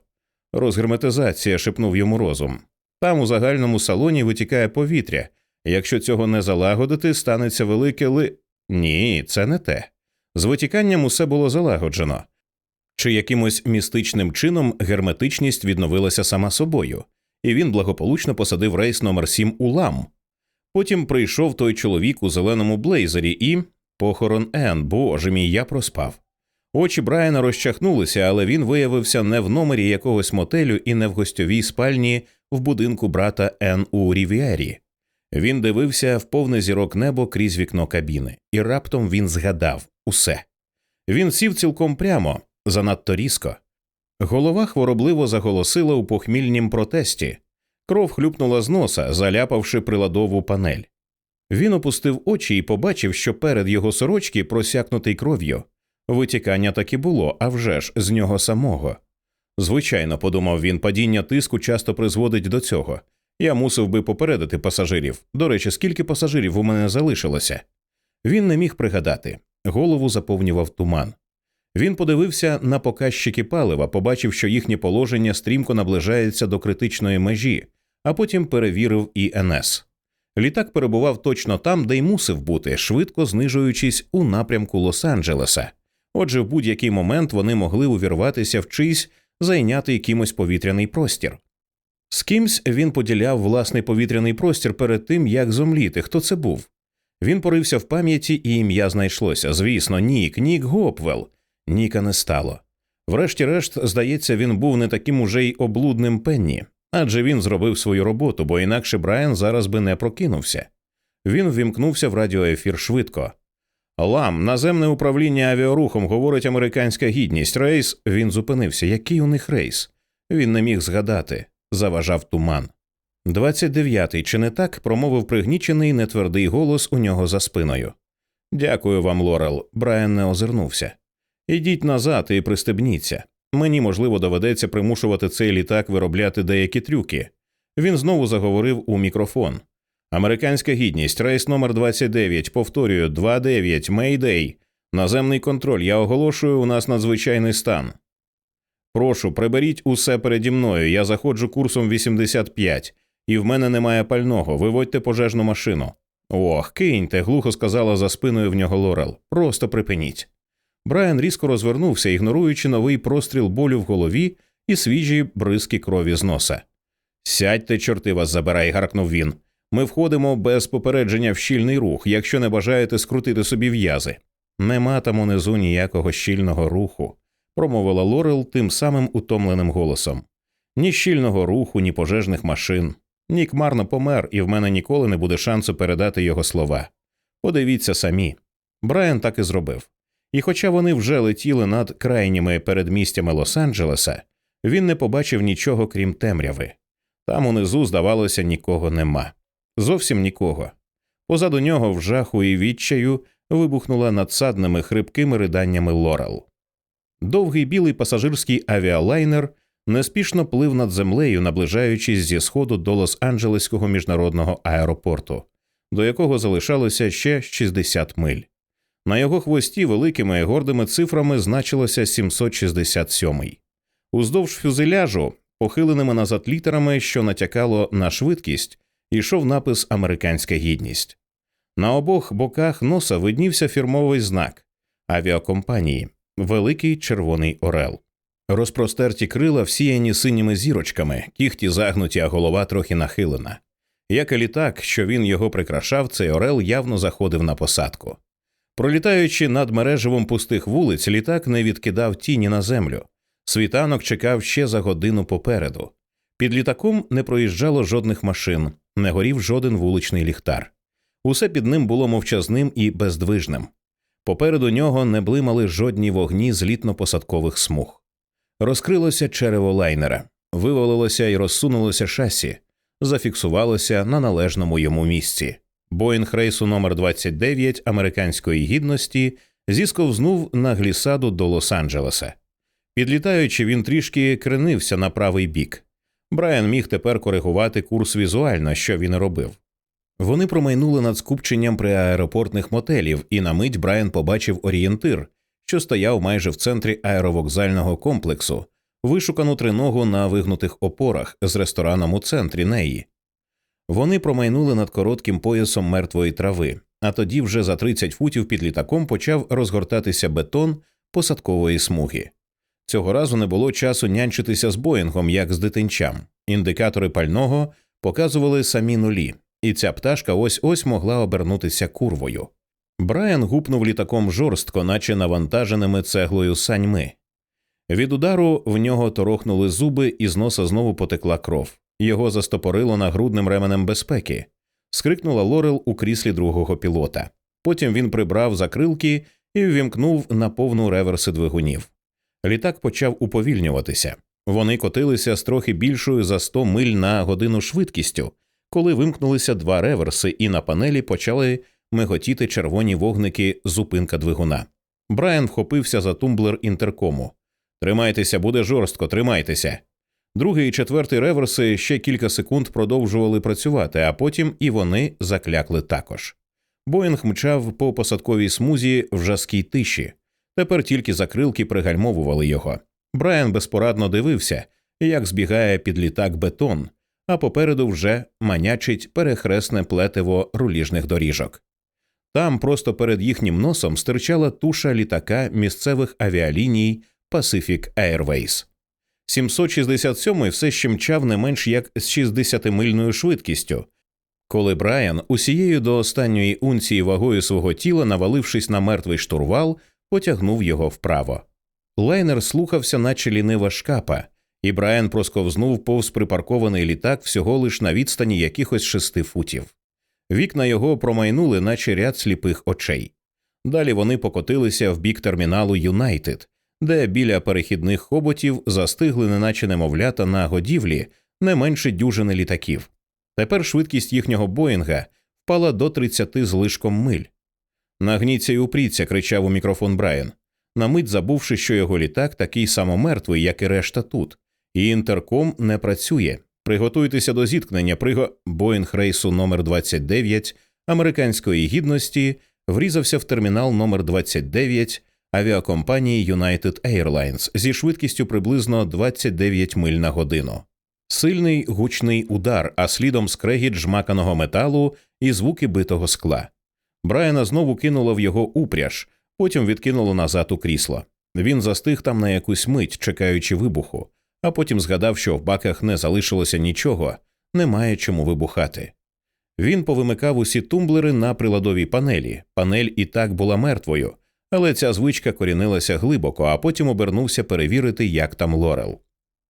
Розгерметизація, шепнув йому розум. Там у загальному салоні витікає повітря. Якщо цього не залагодити, станеться велике ли. Ні, це не те. З витіканням усе було залагоджено. Чи якимось містичним чином герметичність відновилася сама собою, і він благополучно посадив рейс номер 7 у лам. Потім прийшов той чоловік у зеленому блейзері і похорон Ен, боже мій, я проспав. Очі Брайана розчахнулися, але він виявився не в номері якогось мотелю і не в гостьовій спальні в будинку брата Ен у Рів'єрі. Він дивився в повне зірок небо крізь вікно кабіни, і раптом він згадав усе. Він сів цілком прямо, занадто різко. Голова хворобливо заголосила у похмільнім протесті. Кров хлюпнула з носа, заляпавши приладову панель. Він опустив очі і побачив, що перед його сорочки просякнутий кров'ю. Витікання так і було, а вже ж з нього самого. Звичайно, подумав він, падіння тиску часто призводить до цього. Я мусив би попередити пасажирів. До речі, скільки пасажирів у мене залишилося. Він не міг пригадати. Голову заповнював туман. Він подивився на показчики палива, побачив, що їхнє положення стрімко наближається до критичної межі, а потім перевірив ІНС. Літак перебував точно там, де й мусив бути, швидко знижуючись у напрямку Лос-Анджелеса. Отже, в будь-який момент вони могли увірватися в чийсь зайнятий кимось повітряний простір. З кимсь він поділяв власний повітряний простір перед тим, як зомліти. Хто це був? Він порився в пам'яті, і ім'я знайшлося. Звісно, Нік, Нік Гопвелл. Ніка не стало. Врешті-решт, здається, він був не таким уже й облудним пенні, адже він зробив свою роботу, бо інакше Брайан зараз би не прокинувся. Він ввімкнувся в радіоефір швидко. Лам, наземне управління авіарухом, говорить американська гідність. Рейс. Він зупинився. Який у них рейс? Він не міг згадати. Заважав туман. Двадцять дев'ятий, чи не так? промовив пригнічений нетвердий голос у нього за спиною. Дякую вам, Лорел. Брайан не озирнувся. Ідіть назад і пристебніться. Мені, можливо, доведеться примушувати цей літак виробляти деякі трюки. Він знову заговорив у мікрофон. Американська гідність, рейс номер 29, повторюю, 29, Мейдей. Наземний контроль. Я оголошую у нас надзвичайний стан. Прошу, приберіть усе переді мною. Я заходжу курсом 85, і в мене немає пального. Виводьте пожежну машину. Ох, киньте, глухо сказала за спиною в нього Лорел. Просто припиніть. Брайан різко розвернувся, ігноруючи новий простріл болю в голові і свіжі бризки крові з носа. Сядьте, чорти вас забирай, гаркнув він. Ми входимо без попередження в щільний рух, якщо не бажаєте скрутити собі в'язи. Нема там унизу ніякого щільного руху, промовила Лорел тим самим утомленим голосом. Ні щільного руху, ні пожежних машин. Нік марно помер, і в мене ніколи не буде шансу передати його слова. Подивіться самі. Брайан так і зробив. І хоча вони вже летіли над крайніми передмістями Лос-Анджелеса, він не побачив нічого крім темряви. Там унизу, здавалося, нікого нема. Зовсім нікого. Позаду нього в жаху і відчаю вибухнула надсадними хрипкими риданнями Лорел. Довгий білий пасажирський авіалайнер неспішно плив над землею, наближаючись зі сходу до Лос-Анджелеського міжнародного аеропорту, до якого залишалося ще 60 миль. На його хвості великими і гордими цифрами значилося 767-й. Уздовж фюзеляжу Похиленими назад літерами, що натякало на швидкість, йшов напис Американська гідність. На обох боках носа виднівся фірмовий знак авіакомпанії Великий Червоний Орел. Розпростерті крила всіяні синіми зірочками, кіхті загнуті, а голова трохи нахилена. Як і літак, що він його прикрашав, цей орел явно заходив на посадку. Пролітаючи над мережевом пустих вулиць, літак не відкидав тіні на землю. Світанок чекав ще за годину попереду. Під літаком не проїжджало жодних машин, не горів жоден вуличний ліхтар. Усе під ним було мовчазним і бездвижним. Попереду нього не блимали жодні вогні злітно-посадкових смуг. Розкрилося черево лайнера, вивалилося і розсунулося шасі, зафіксувалося на належному йому місці. Боїнг рейсу номер 29 американської гідності зісковзнув на глісаду до Лос-Анджелеса. Підлітаючи, він трішки кренився на правий бік. Брайан міг тепер коригувати курс візуально, що він робив. Вони промайнули над скупченням приаеропортних мотелів, і на мить Брайан побачив орієнтир, що стояв майже в центрі аеровокзального комплексу, вишукану триногу на вигнутих опорах з рестораном у центрі неї. Вони промайнули над коротким поясом мертвої трави, а тоді вже за 30 футів під літаком почав розгортатися бетон посадкової смуги. Цього разу не було часу нянчитися з Боїнгом, як з дитинчам. Індикатори пального показували самі нулі, і ця пташка ось ось могла обернутися курвою. Брайан гупнув літаком жорстко, наче навантаженими цеглою саньми. Від удару в нього торохнули зуби, і з носа знову потекла кров. Його застопорило нагрудним ременем безпеки. Скрикнула Лорел у кріслі другого пілота. Потім він прибрав закрилки і ввімкнув на повну реверси двигунів. Літак почав уповільнюватися. Вони котилися з трохи більшою за 100 миль на годину швидкістю, коли вимкнулися два реверси, і на панелі почали миготіти червоні вогники зупинка двигуна. Брайан вхопився за тумблер інтеркому. Тримайтеся, буде жорстко, тримайтеся. Другий і четвертий реверси ще кілька секунд продовжували працювати, а потім і вони заклякли також. Боїнг мчав по посадковій смузі в жаскій тиші. Тепер тільки закрилки пригальмовували його. Брайан безпорадно дивився, як збігає під літак бетон, а попереду вже манячить перехресне плетиво руліжних доріжок. Там просто перед їхнім носом стирчала туша літака місцевих авіаліній Pacific Airways. 767-й все ще мчав не менш як з 60-мильною швидкістю, коли Брайан усією до останньої унції вагою свого тіла, навалившись на мертвий штурвал, потягнув його вправо. Лайнер слухався, наче лінива шкапа, і Брайан просковзнув повз припаркований літак всього лиш на відстані якихось шести футів. Вікна його промайнули, наче ряд сліпих очей. Далі вони покотилися в бік терміналу Юнайтед, де біля перехідних хоботів застигли, неначе немовлята на годівлі не менше дюжини літаків. Тепер швидкість їхнього Боїнга впала до 30 з лишком миль. Нагніться й упріться, кричав у мікрофон Брайан, на мить забувши, що його літак такий само мертвий, як і решта тут, інтерком не працює. Приготуйтеся до зіткнення. Приго Боїнг рейсу номер 29 американської гідності врізався в термінал номер 29 авіакомпанії United Airlines зі швидкістю приблизно 29 миль на годину. Сильний гучний удар, а слідом скрегіт жмаканого металу і звуки битого скла. Брайана знову кинуло в його упряж, потім відкинуло назад у крісло. Він застиг там на якусь мить, чекаючи вибуху, а потім згадав, що в баках не залишилося нічого, немає чому вибухати. Він повимикав усі тумблери на приладовій панелі. Панель і так була мертвою, але ця звичка корінилася глибоко, а потім обернувся перевірити, як там Лорел.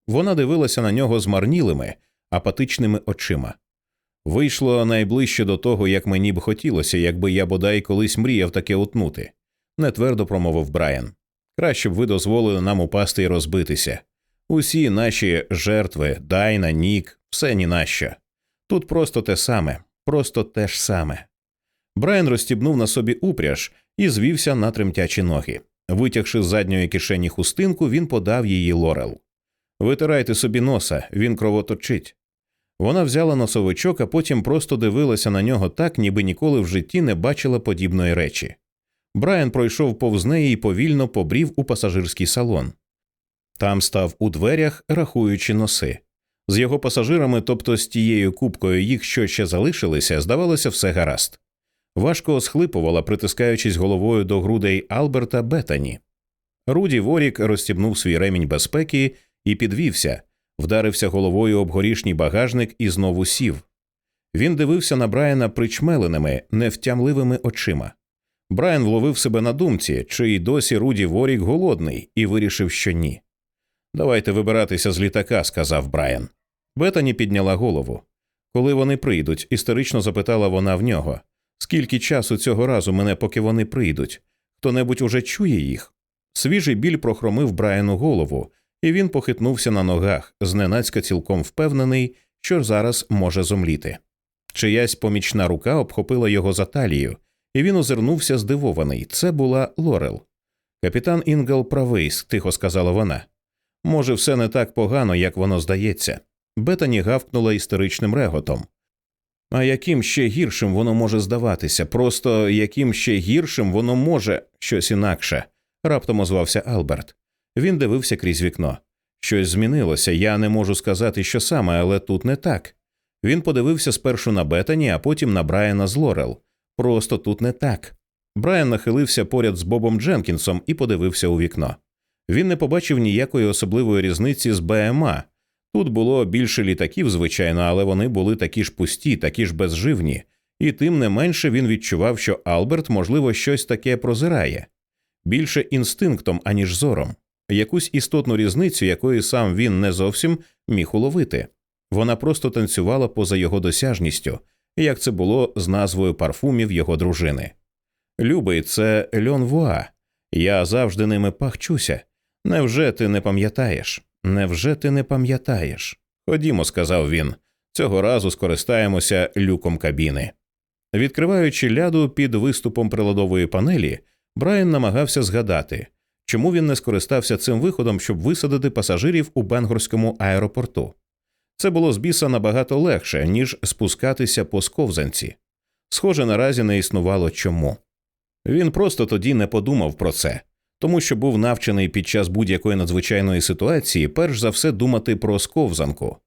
Вона дивилася на нього змарнілими, апатичними очима. Вийшло найближче до того, як мені б хотілося, якби я бодай колись мріяв таке утнути, нетвердо промовив Брайан. Краще б ви дозволили нам упасти і розбитися. Усі наші жертви, Дайна, Нік, все ні нащо. Тут просто те саме, просто те ж саме. Брайан розстібнув на собі упряж і звівся на тремтячі ноги. Витягши з задньої кишені хустинку, він подав її Лорел. Витирайте собі носа, він кровоточить. Вона взяла носовичок, а потім просто дивилася на нього так, ніби ніколи в житті не бачила подібної речі. Брайан пройшов повз неї і повільно побрів у пасажирський салон. Там став у дверях, рахуючи носи. З його пасажирами, тобто з тією купкою їх, що ще залишилися, здавалося, все гаразд. Важко схлипувала, притискаючись головою до грудей Алберта Бетані. Руді Ворік розстібнув свій ремінь безпеки і підвівся, вдарився головою об горішній багажник і знову сів. Він дивився на Брайана причмеленими, невтямливими очима. Брайан вловив себе на думці, чи й досі Руді Ворік голодний, і вирішив, що ні. Давайте вибиратися з літака, сказав Брайан. Бетані підняла голову. Коли вони прийдуть, історично запитала вона в нього. Скільки часу цього разу мене, поки вони прийдуть? Хто небудь уже чує їх? Свіжий біль прохромив Брайану голову, і він похитнувся на ногах, зненацька цілком впевнений, що зараз може зомліти. Чиясь помічна рука обхопила його за талію, і він озирнувся здивований. Це була Лорел. Капітан Інгел правий, тихо сказала вона. Може, все не так погано, як воно здається. Бетані гавкнула істеричним реготом. А яким ще гіршим воно може здаватися? Просто яким ще гіршим воно може щось інакше, раптом озвався Алберт. Він дивився крізь вікно. Щось змінилося, я не можу сказати, що саме, але тут не так. Він подивився спершу на Бетані, а потім на Брайана з Лорел. Просто тут не так. Брайан нахилився поряд з Бобом Дженкінсом і подивився у вікно. Він не побачив ніякої особливої різниці з БМА. Тут було більше літаків, звичайно, але вони були такі ж пусті, такі ж безживні, і тим не менше він відчував, що Алберт, можливо, щось таке прозирає більше інстинктом, аніж зором, якусь істотну різницю, якої сам він не зовсім міг уловити. Вона просто танцювала поза його досяжністю, як це було з назвою парфумів його дружини. Любий, це льон вуа. Я завжди ними пахчуся. Невже ти не пам'ятаєш? Невже ти не пам'ятаєш? Ходімо, сказав він. Цього разу скористаємося люком кабіни. Відкриваючи ляду під виступом приладової панелі, Брайан намагався згадати, чому він не скористався цим виходом, щоб висадити пасажирів у Бенгорському аеропорту. Це було з біса набагато легше, ніж спускатися по сковзанці. Схоже, наразі не існувало чому. Він просто тоді не подумав про це, тому що був навчений під час будь-якої надзвичайної ситуації перш за все думати про сковзанку.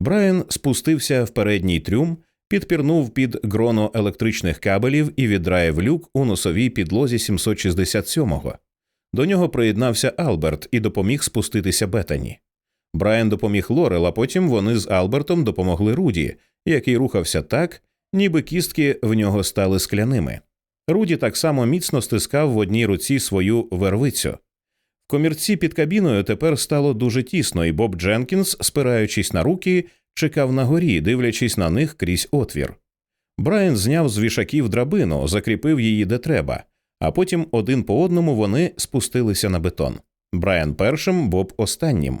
Брайан спустився в передній трюм, підпірнув під гроно електричних кабелів і відраїв люк у носовій підлозі 767-го. До нього приєднався Алберт і допоміг спуститися Бетані. Брайан допоміг Лорел, а потім вони з Албертом допомогли Руді, який рухався так, ніби кістки в нього стали скляними. Руді так само міцно стискав в одній руці свою вервицю. В комірці під кабіною тепер стало дуже тісно, і Боб Дженкінс, спираючись на руки, чекав на горі, дивлячись на них крізь отвір. Брайан зняв з вішаків драбину, закріпив її де треба, а потім один по одному вони спустилися на бетон. Брайан першим, Боб останнім.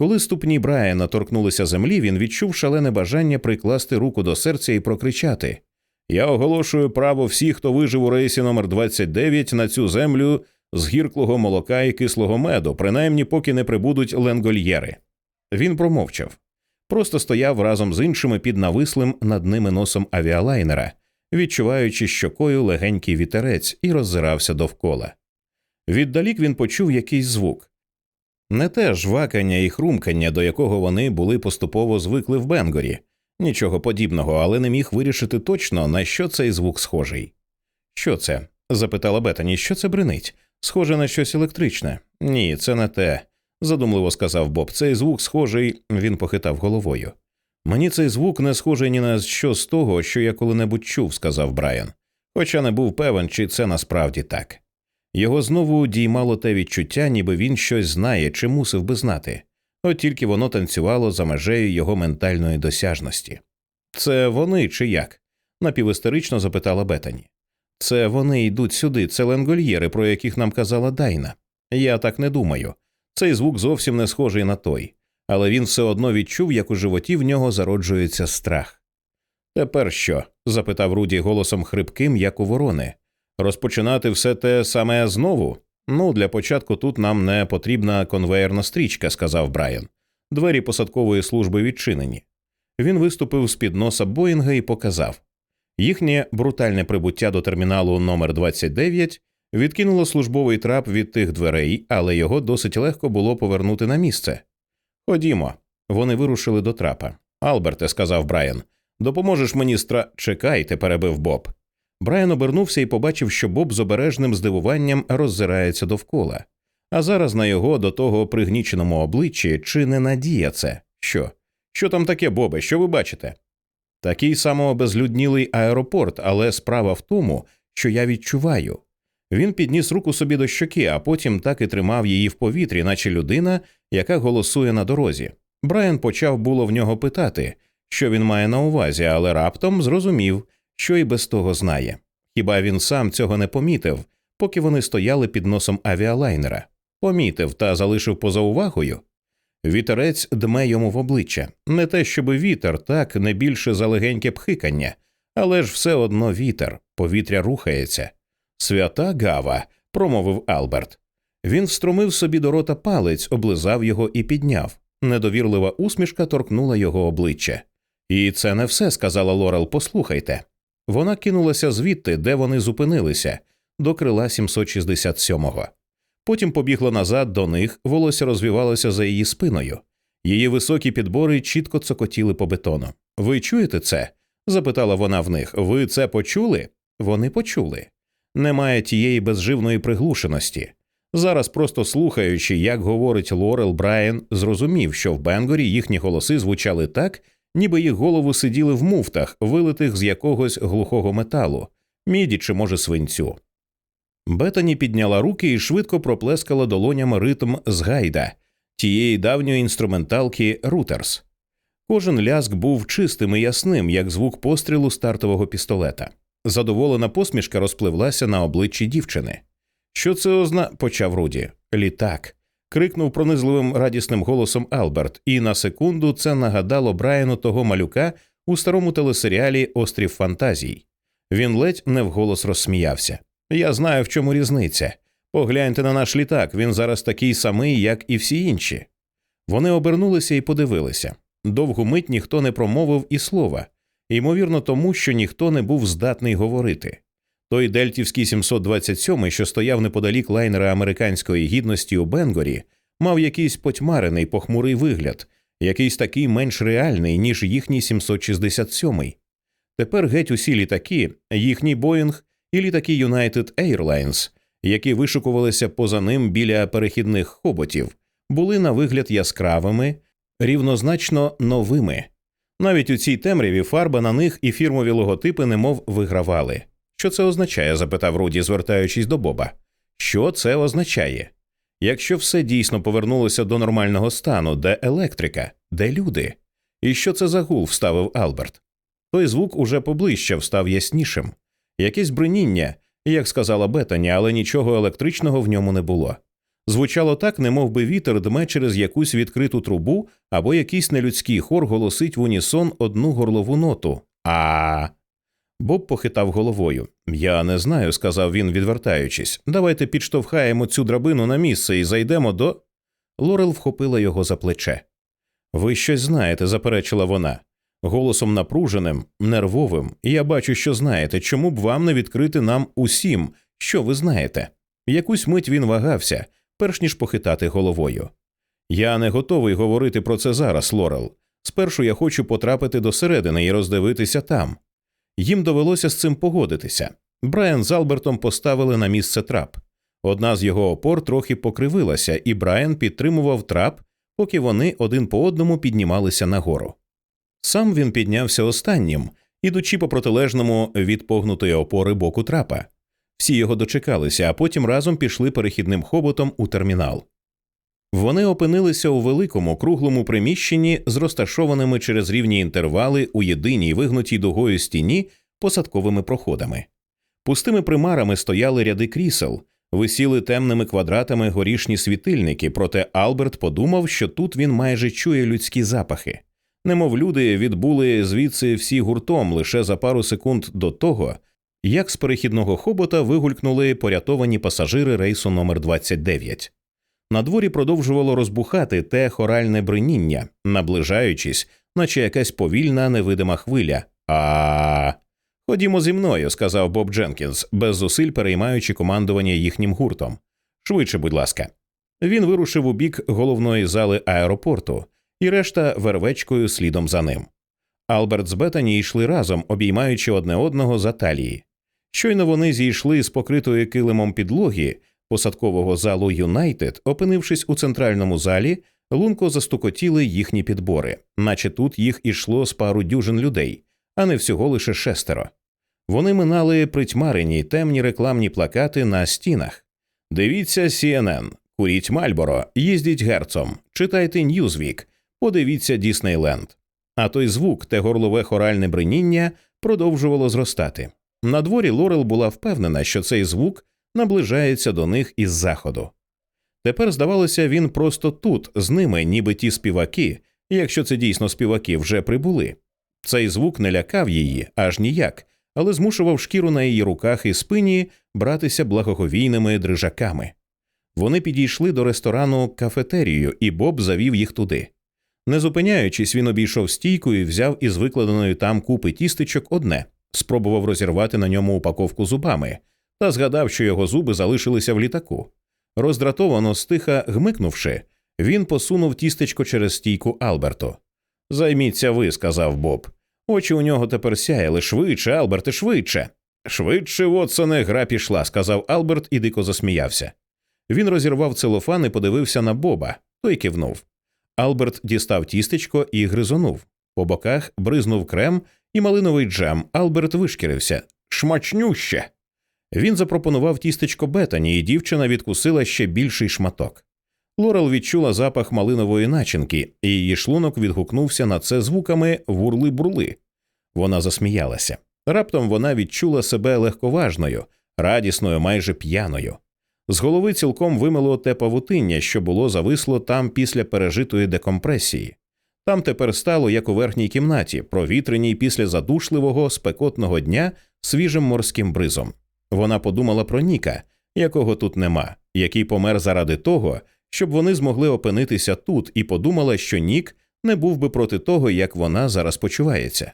Коли ступні Брайана торкнулися землі, він відчув шалене бажання прикласти руку до серця і прокричати Я оголошую право всіх, хто вижив у рейсі номер 29 на цю землю з гірклого молока і кислого меду, принаймні поки не прибудуть ленгольєри. Він промовчав. Просто стояв разом з іншими під навислим над ними носом авіалайнера, відчуваючи щокою легенький вітерець, і роззирався довкола. Віддалік він почув якийсь звук. Не те жвакання і хрумкання, до якого вони були поступово звикли в Бенгорі, нічого подібного, але не міг вирішити точно, на що цей звук схожий. Що це? запитала Бетані, що це бринить? Схоже на щось електричне. Ні, це не те, задумливо сказав Боб. Цей звук схожий, він похитав головою. Мені цей звук не схожий ні на що з того, що я коли-небудь чув, сказав Брайан, хоча не був певен, чи це насправді так. Його знову діймало те відчуття, ніби він щось знає чи мусив би знати, от тільки воно танцювало за межею його ментальної досяжності. Це вони чи як? напівістерично запитала Бетані. Це вони йдуть сюди, це ленгольєри, про яких нам казала Дайна. Я так не думаю. Цей звук зовсім не схожий на той, але він все одно відчув, як у животі в нього зароджується страх. Тепер що? запитав Руді голосом хрипким, як у ворони. Розпочинати все те саме знову? Ну, для початку тут нам не потрібна конвеєрна стрічка, сказав Брайан. Двері посадкової служби відчинені. Він виступив з під носа Боїнга і показав їхнє брутальне прибуття до терміналу номер 29 відкинуло службовий трап від тих дверей, але його досить легко було повернути на місце. Ходімо. Вони вирушили до трапа. Алберте, сказав Брайан, допоможеш мені стра. Чекайте, перебив Боб. Брайан обернувся і побачив, що Боб з обережним здивуванням роззирається довкола. А зараз на його до того пригніченому обличчі чи не надія це? Що? Що там таке, Бобе? Що ви бачите? Такий самообезлюднілий аеропорт, але справа в тому, що я відчуваю. Він підніс руку собі до щоки, а потім так і тримав її в повітрі, наче людина, яка голосує на дорозі. Брайан почав було в нього питати, що він має на увазі, але раптом зрозумів, що і без того знає. Хіба він сам цього не помітив, поки вони стояли під носом авіалайнера? Помітив та залишив поза увагою. Вітерець дме йому в обличчя. Не те, щоби вітер, так не більше за легеньке пхикання, але ж все одно вітер, повітря рухається. Свята гава, промовив Алберт. Він встромив собі до рота палець, облизав його і підняв. Недовірлива усмішка торкнула його обличчя. І це не все, сказала Лорел. Послухайте. Вона кинулася звідти, де вони зупинилися, до крила 767-го. Потім побігла назад до них, волосся розвівалося за її спиною. Її високі підбори чітко цокотіли по бетону. Ви чуєте це? запитала вона в них. Ви це почули? Вони почули. Немає тієї безживної приглушеності. Зараз, просто слухаючи, як говорить Лорел Брайан, зрозумів, що в Бенгорі їхні голоси звучали так, ніби їх голови сиділи в муфтах, вилитих з якогось глухого металу, міді чи, може, свинцю. Бетані підняла руки і швидко проплескала долонями ритм з гайда, тієї давньої інструменталки Рутерс. Кожен ляск був чистим і ясним, як звук пострілу стартового пістолета. Задоволена посмішка розпливлася на обличчі дівчини. Що це озна? почав Руді. Літак. Крикнув пронизливим радісним голосом Алберт, і на секунду це нагадало Брайану того малюка у старому телесеріалі Острів фантазій. Він ледь не вголос розсміявся. Я знаю, в чому різниця. Погляньте на наш літак, він зараз такий самий, як і всі інші. Вони обернулися і подивилися. Довгу мить ніхто не промовив і слова, ймовірно, тому що ніхто не був здатний говорити. Той дельтівський 727, що стояв неподалік лайнера американської гідності у Бенгорі, мав якийсь потьмарений похмурий вигляд, якийсь такий менш реальний, ніж їхній 767. Тепер геть усі літаки, їхній Боїнг і літаки United Airlines, які вишукувалися поза ним біля перехідних хоботів, були на вигляд яскравими, рівнозначно новими. Навіть у цій темряві фарба на них і фірмові логотипи немов вигравали. Що це означає? запитав Руді, звертаючись до Боба. Що це означає? Якщо все дійсно повернулося до нормального стану, де електрика, де люди? І що це за гул? вставив Алберт. Той звук уже поближчав, став яснішим. Якесь бриніння, як сказала Бетані, але нічого електричного в ньому не було. Звучало так, немов би вітер дме через якусь відкриту трубу або якийсь нелюдський хор голосить в унісон одну горлову ноту. А. Боб похитав головою. Я не знаю, сказав він, відвертаючись. Давайте підштовхаємо цю драбину на місце і зайдемо до. Лорел вхопила його за плече. Ви щось знаєте, заперечила вона. Голосом напруженим, нервовим, я бачу, що знаєте, чому б вам не відкрити нам усім, що ви знаєте. Якусь мить він вагався, перш ніж похитати головою. Я не готовий говорити про це зараз, Лорел. Спершу я хочу потрапити до середини і роздивитися там. Їм довелося з цим погодитися. Брайан з Албертом поставили на місце трап. Одна з його опор трохи покривилася, і Брайан підтримував трап, поки вони один по одному піднімалися нагору. Сам він піднявся останнім, ідучи по протилежному від погнутої опори боку трапа. Всі його дочекалися, а потім разом пішли перехідним хоботом у термінал. Вони опинилися у великому круглому приміщенні з розташованими через рівні інтервали у єдиній вигнутій дугою стіні посадковими проходами. Пустими примарами стояли ряди крісел, висіли темними квадратами горішні світильники, проте Алберт подумав, що тут він майже чує людські запахи. Немов люди відбули звідси всі гуртом лише за пару секунд до того, як з перехідного хобота вигулькнули порятовані пасажири рейсу номер 29 На дворі продовжувало розбухати те хоральне бриніння, наближаючись, наче якась повільна невидима хвиля. А Ходімо зі мною, сказав Боб Дженкінс, без зусиль переймаючи командування їхнім гуртом. Швидше, будь ласка. Він вирушив у бік головної зали аеропорту, і решта вервечкою слідом за ним. Алберт з Бетані йшли разом, обіймаючи одне одного за талії. Щойно вони зійшли з покритої килимом підлоги посадкового залу Юнайтед, опинившись у центральному залі, лунко застукотіли їхні підбори, наче тут їх ішло з пару дюжин людей, а не всього лише шестеро. Вони минали притьмарені темні рекламні плакати на стінах. Дивіться CNN, куріть Мальборо, їздіть герцом, читайте Ньюзвік, подивіться Діснейленд. А той звук, те горлове хоральне бриніння продовжувало зростати. На дворі Лорел була впевнена, що цей звук наближається до них із заходу. Тепер, здавалося, він просто тут, з ними, ніби ті співаки, якщо це дійсно співаки, вже прибули. Цей звук не лякав її аж ніяк, але змушував шкіру на її руках і спині братися благоговійними дрижаками. Вони підійшли до ресторану кафетерію, і Боб завів їх туди. Не зупиняючись, він обійшов стійку і взяв із викладеної там купи тістечок одне, спробував розірвати на ньому упаковку зубами, та згадав, що його зуби залишилися в літаку. Роздратовано, стиха гмикнувши, він посунув тістечко через стійку Алберту. Займіться ви, сказав Боб. Очі у нього тепер сяяли швидше, Алберте, швидше. Швидше, Вотсоне, гра пішла, сказав Алберт і дико засміявся. Він розірвав целофан і подивився на Боба, той кивнув. Алберт дістав тістечко і гризонув. По боках бризнув крем і малиновий джем. Алберт вишкірився. Шмачнюще. Він запропонував тістечко Бетані, і дівчина відкусила ще більший шматок. Лорел відчула запах малинової начинки, і її шлунок відгукнувся на це звуками вурли-бурли. Вона засміялася. Раптом вона відчула себе легковажною, радісною, майже п'яною. З голови цілком вимило те павутиння, що було зависло там після пережитої декомпресії. Там тепер стало, як у верхній кімнаті, провітреній після задушливого спекотного дня свіжим морським бризом. Вона подумала про Ніка, якого тут нема, який помер заради того, щоб вони змогли опинитися тут, і подумала, що Нік не був би проти того, як вона зараз почувається.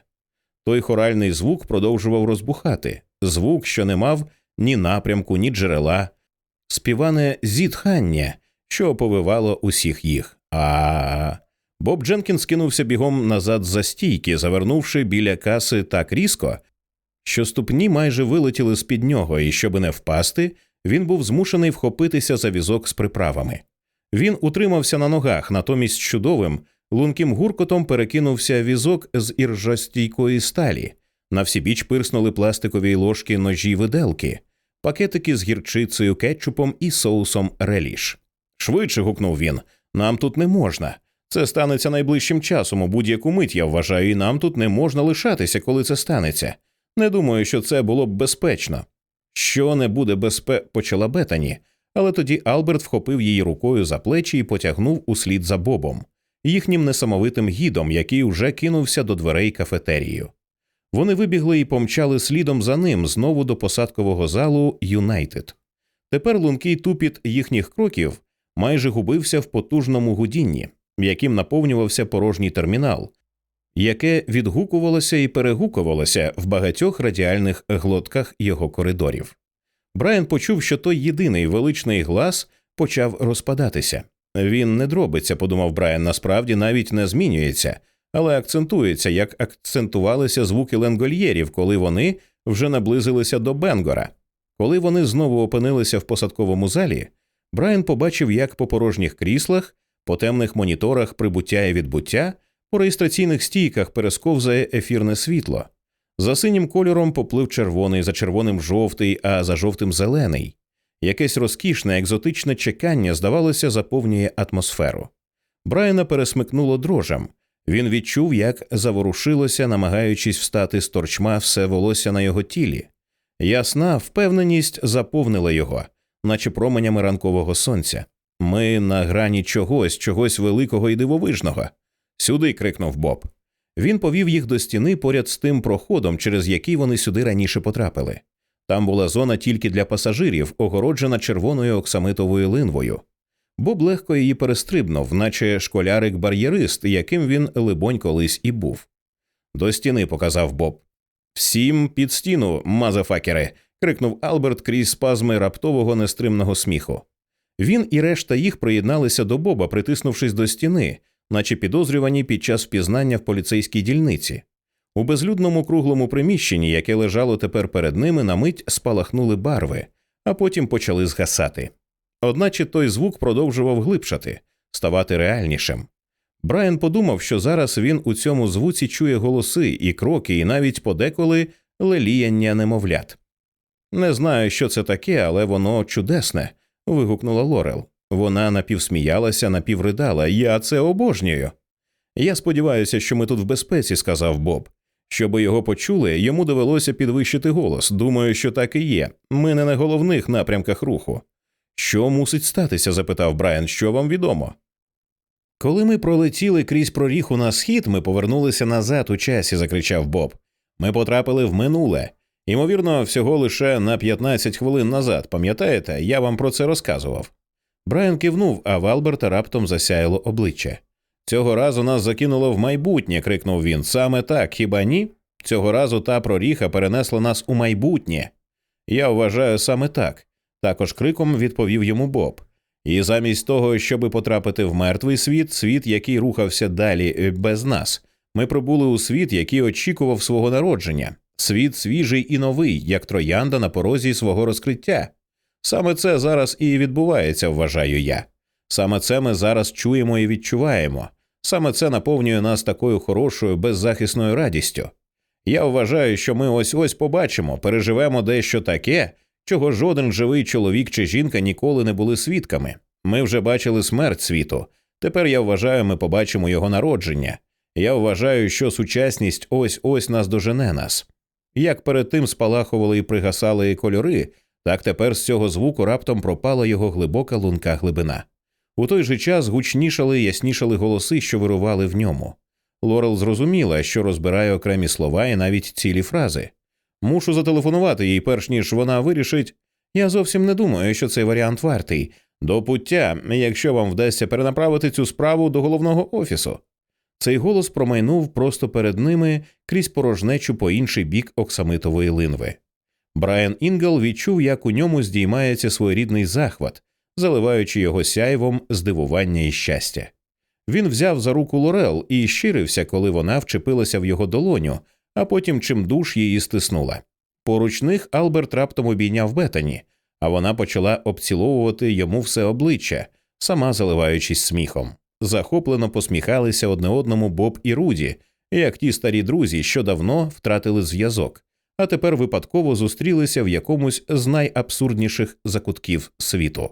Той хоральний звук продовжував розбухати, звук, що не мав ні напрямку, ні джерела, співане зітхання, що оповивало усіх їх. А. Боб Дженкінс кинувся бігом назад за стійки, завернувши біля каси так різко, що ступні майже вилетіли з під нього, і щоби не впасти, він був змушений вхопитися за візок з приправами. Він утримався на ногах, натомість чудовим, лунким гуркотом перекинувся візок з іржостійкої сталі. На всі біч пирснули пластикові ложки ножі виделки, пакетики з гірчицею, кетчупом і соусом реліш. Швидше гукнув він. Нам тут не можна. Це станеться найближчим часом у будь-яку мить, я вважаю, і нам тут не можна лишатися, коли це станеться. Не думаю, що це було б безпечно. Що не буде безпе, почала Бетані, але тоді Алберт вхопив її рукою за плечі і потягнув услід за Бобом, їхнім несамовитим гідом, який уже кинувся до дверей кафетерію. Вони вибігли і помчали слідом за ним знову до посадкового залу Юнайтед. Тепер лункий тупіт їхніх кроків майже губився в потужному гудінні, яким наповнювався порожній термінал, яке відгукувалося і перегукувалося в багатьох радіальних глотках його коридорів. Брайан почув, що той єдиний величний глас почав розпадатися. Він не дробиться, подумав Брайан, насправді навіть не змінюється, але акцентується, як акцентувалися звуки ленгольєрів, коли вони вже наблизилися до Бенгора. Коли вони знову опинилися в посадковому залі, Брайан побачив, як по порожніх кріслах, по темних моніторах прибуття і відбуття, по реєстраційних стійках пересковзає ефірне світло. За синім кольором поплив червоний, за червоним жовтий, а за жовтим зелений. Якесь розкішне, екзотичне чекання, здавалося, заповнює атмосферу. Брайана пересмикнуло дрожем. Він відчув, як заворушилося, намагаючись встати з торчма все волосся на його тілі. Ясна впевненість заповнила його, наче променями ранкового сонця. Ми на грані чогось, чогось великого і дивовижного. Сюди. крикнув Боб. Він повів їх до стіни поряд з тим проходом, через який вони сюди раніше потрапили. Там була зона тільки для пасажирів, огороджена червоною оксамитовою линвою. Боб легко її перестрибнув, наче школярик-бар'єрист, яким він, либонь, колись і був. До стіни показав Боб. Всім під стіну, мазафакери. крикнув Алберт крізь спазми раптового нестримного сміху. Він і решта їх приєдналися до Боба, притиснувшись до стіни, наче підозрювані під час впізнання в поліцейській дільниці. У безлюдному круглому приміщенні, яке лежало тепер перед ними, на мить спалахнули барви, а потім почали згасати. Одначе той звук продовжував глибшати, ставати реальнішим. Брайан подумав, що зараз він у цьому звуці чує голоси і кроки, і навіть подеколи леліяння немовлят. Не знаю, що це таке, але воно чудесне. вигукнула Лорел. Вона напівсміялася, напівридала. Я це обожнюю. Я сподіваюся, що ми тут в безпеці, сказав Боб. Щоби його почули, йому довелося підвищити голос. Думаю, що так і є. Ми не на головних напрямках руху. Що мусить статися? запитав Брайан. Що вам відомо? Коли ми пролетіли крізь проріху на схід, ми повернулися назад у часі, закричав Боб. Ми потрапили в минуле. Ймовірно, всього лише на 15 хвилин назад, пам'ятаєте, я вам про це розказував. Брайан кивнув, а в Алберта раптом засяяло обличчя. Цього разу нас закинуло в майбутнє, крикнув він. Саме так, хіба ні? Цього разу та проріха перенесла нас у майбутнє. Я вважаю саме так. Також криком відповів йому Боб. І замість того, щоби потрапити в мертвий світ, світ, який рухався далі е, без нас, ми прибули у світ, який очікував свого народження, світ свіжий і новий, як троянда на порозі свого розкриття. Саме це зараз і відбувається, вважаю я. Саме це ми зараз чуємо і відчуваємо. Саме це наповнює нас такою хорошою, беззахисною радістю. Я вважаю, що ми ось ось побачимо, переживемо дещо таке, чого жоден живий чоловік чи жінка ніколи не були свідками. Ми вже бачили смерть світу. Тепер я вважаю, ми побачимо його народження. Я вважаю, що сучасність ось ось нас дожене нас. Як перед тим спалахували і пригасали кольори, так тепер з цього звуку раптом пропала його глибока лунка глибина. У той же час гучнішали яснішали голоси, що вирували в ньому. Лорел зрозуміла, що розбирає окремі слова і навіть цілі фрази. Мушу зателефонувати їй, перш ніж вона вирішить. Я зовсім не думаю, що цей варіант вартий. До пуття, якщо вам вдасться перенаправити цю справу до головного офісу. Цей голос промайнув просто перед ними крізь порожнечу по інший бік оксамитової линви. Брайан Інгел відчув, як у ньому здіймається своєрідний захват, заливаючи його сяйвом здивування і щастя. Він взяв за руку Лорел і щирився, коли вона вчепилася в його долоню, а потім чимдуж її стиснула. Поруч них Алберт раптом обійняв Бетані, а вона почала обціловувати йому все обличчя, сама заливаючись сміхом. Захоплено посміхалися одне одному Боб і Руді, як ті старі друзі, що давно втратили зв'язок, а тепер випадково зустрілися в якомусь з найабсурдніших закутків світу.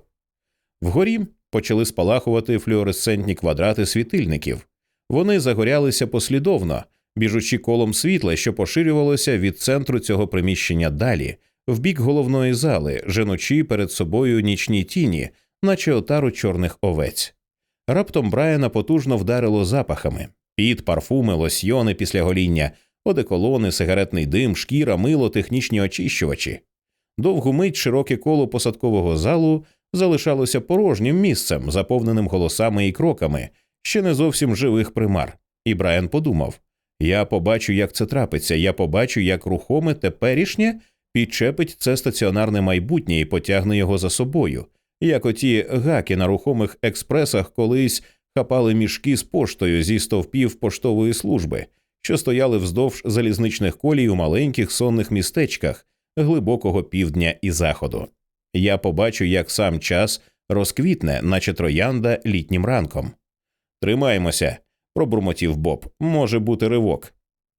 Вгорі почали спалахувати флюоресцентні квадрати світильників. Вони загорялися послідовно, біжучи колом світла, що поширювалося від центру цього приміщення далі, в бік головної зали, женучи перед собою нічні тіні, наче отару чорних овець. Раптом Брайана потужно вдарило запахами піт, парфуми, лосьйони після гоління, одеколони, сигаретний дим, шкіра, мило, технічні очищувачі. Довгу мить широке коло посадкового залу залишалося порожнім місцем, заповненим голосами і кроками, ще не зовсім живих примар. І Брайан подумав я побачу, як це трапиться, я побачу, як рухоме теперішнє підчепить це стаціонарне майбутнє і потягне його за собою, як оті гаки на рухомих експресах колись хапали мішки з поштою зі стовпів поштової служби, що стояли вздовж залізничних колій у маленьких сонних містечках глибокого півдня і заходу. Я побачу, як сам час розквітне, наче троянда літнім ранком. Тримаємося, пробурмотів Боб, може бути ривок.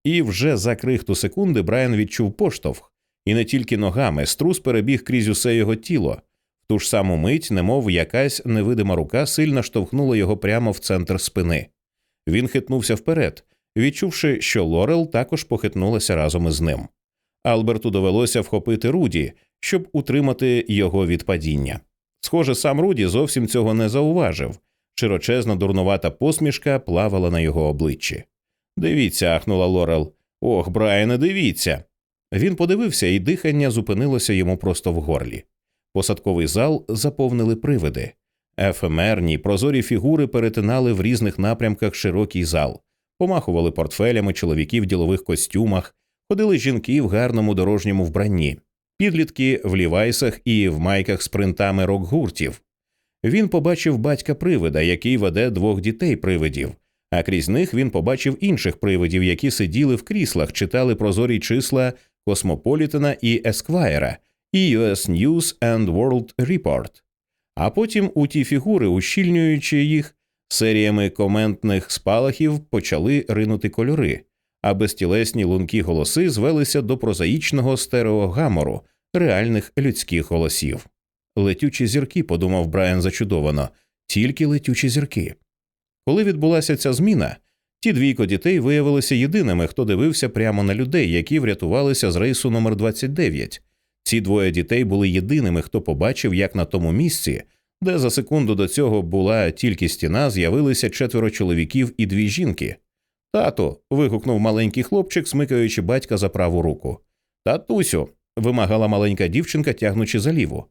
І вже за крихту секунди Брайан відчув поштовх, і не тільки ногами, струс перебіг крізь усе його тіло. В ту ж саму мить, немов якась невидима рука сильно штовхнула його прямо в центр спини. Він хитнувся вперед, відчувши, що Лорел також похитнулася разом із ним. Алберту довелося вхопити Руді, щоб утримати його від падіння. Схоже, сам Руді зовсім цього не зауважив. Широчезна дурнувата посмішка плавала на його обличчі. Дивіться, ахнула Лорел. Ох, Брайане, дивіться. Він подивився, і дихання зупинилося йому просто в горлі. Посадковий зал заповнили привиди. Ефемерні, прозорі фігури перетинали в різних напрямках широкий зал, помахували портфелями чоловіків в ділових костюмах, ходили жінки в гарному дорожньому вбранні, підлітки в лівайсах і в майках з принтами рок-гуртів. Він побачив батька привида, який веде двох дітей привидів, а крізь них він побачив інших привидів, які сиділи в кріслах, читали прозорі числа Космополітена і Есквайра, і US News and World Report. А потім у ті фігури, ущільнюючи їх, серіями коментних спалахів почали ринути кольори, а безтілесні лункі голоси звелися до прозаїчного стереогамору реальних людських голосів. Летючі зірки, подумав Брайан зачудовано, тільки летючі зірки. Коли відбулася ця зміна, ті двійко дітей виявилися єдиними, хто дивився прямо на людей, які врятувалися з рейсу номер 29 Ці двоє дітей були єдиними, хто побачив, як на тому місці, де за секунду до цього була тільки стіна, з'явилися четверо чоловіків і дві жінки. Тато. вигукнув маленький хлопчик, смикаючи батька за праву руку. Татусю. вимагала маленька дівчинка, тягнучи за ліву.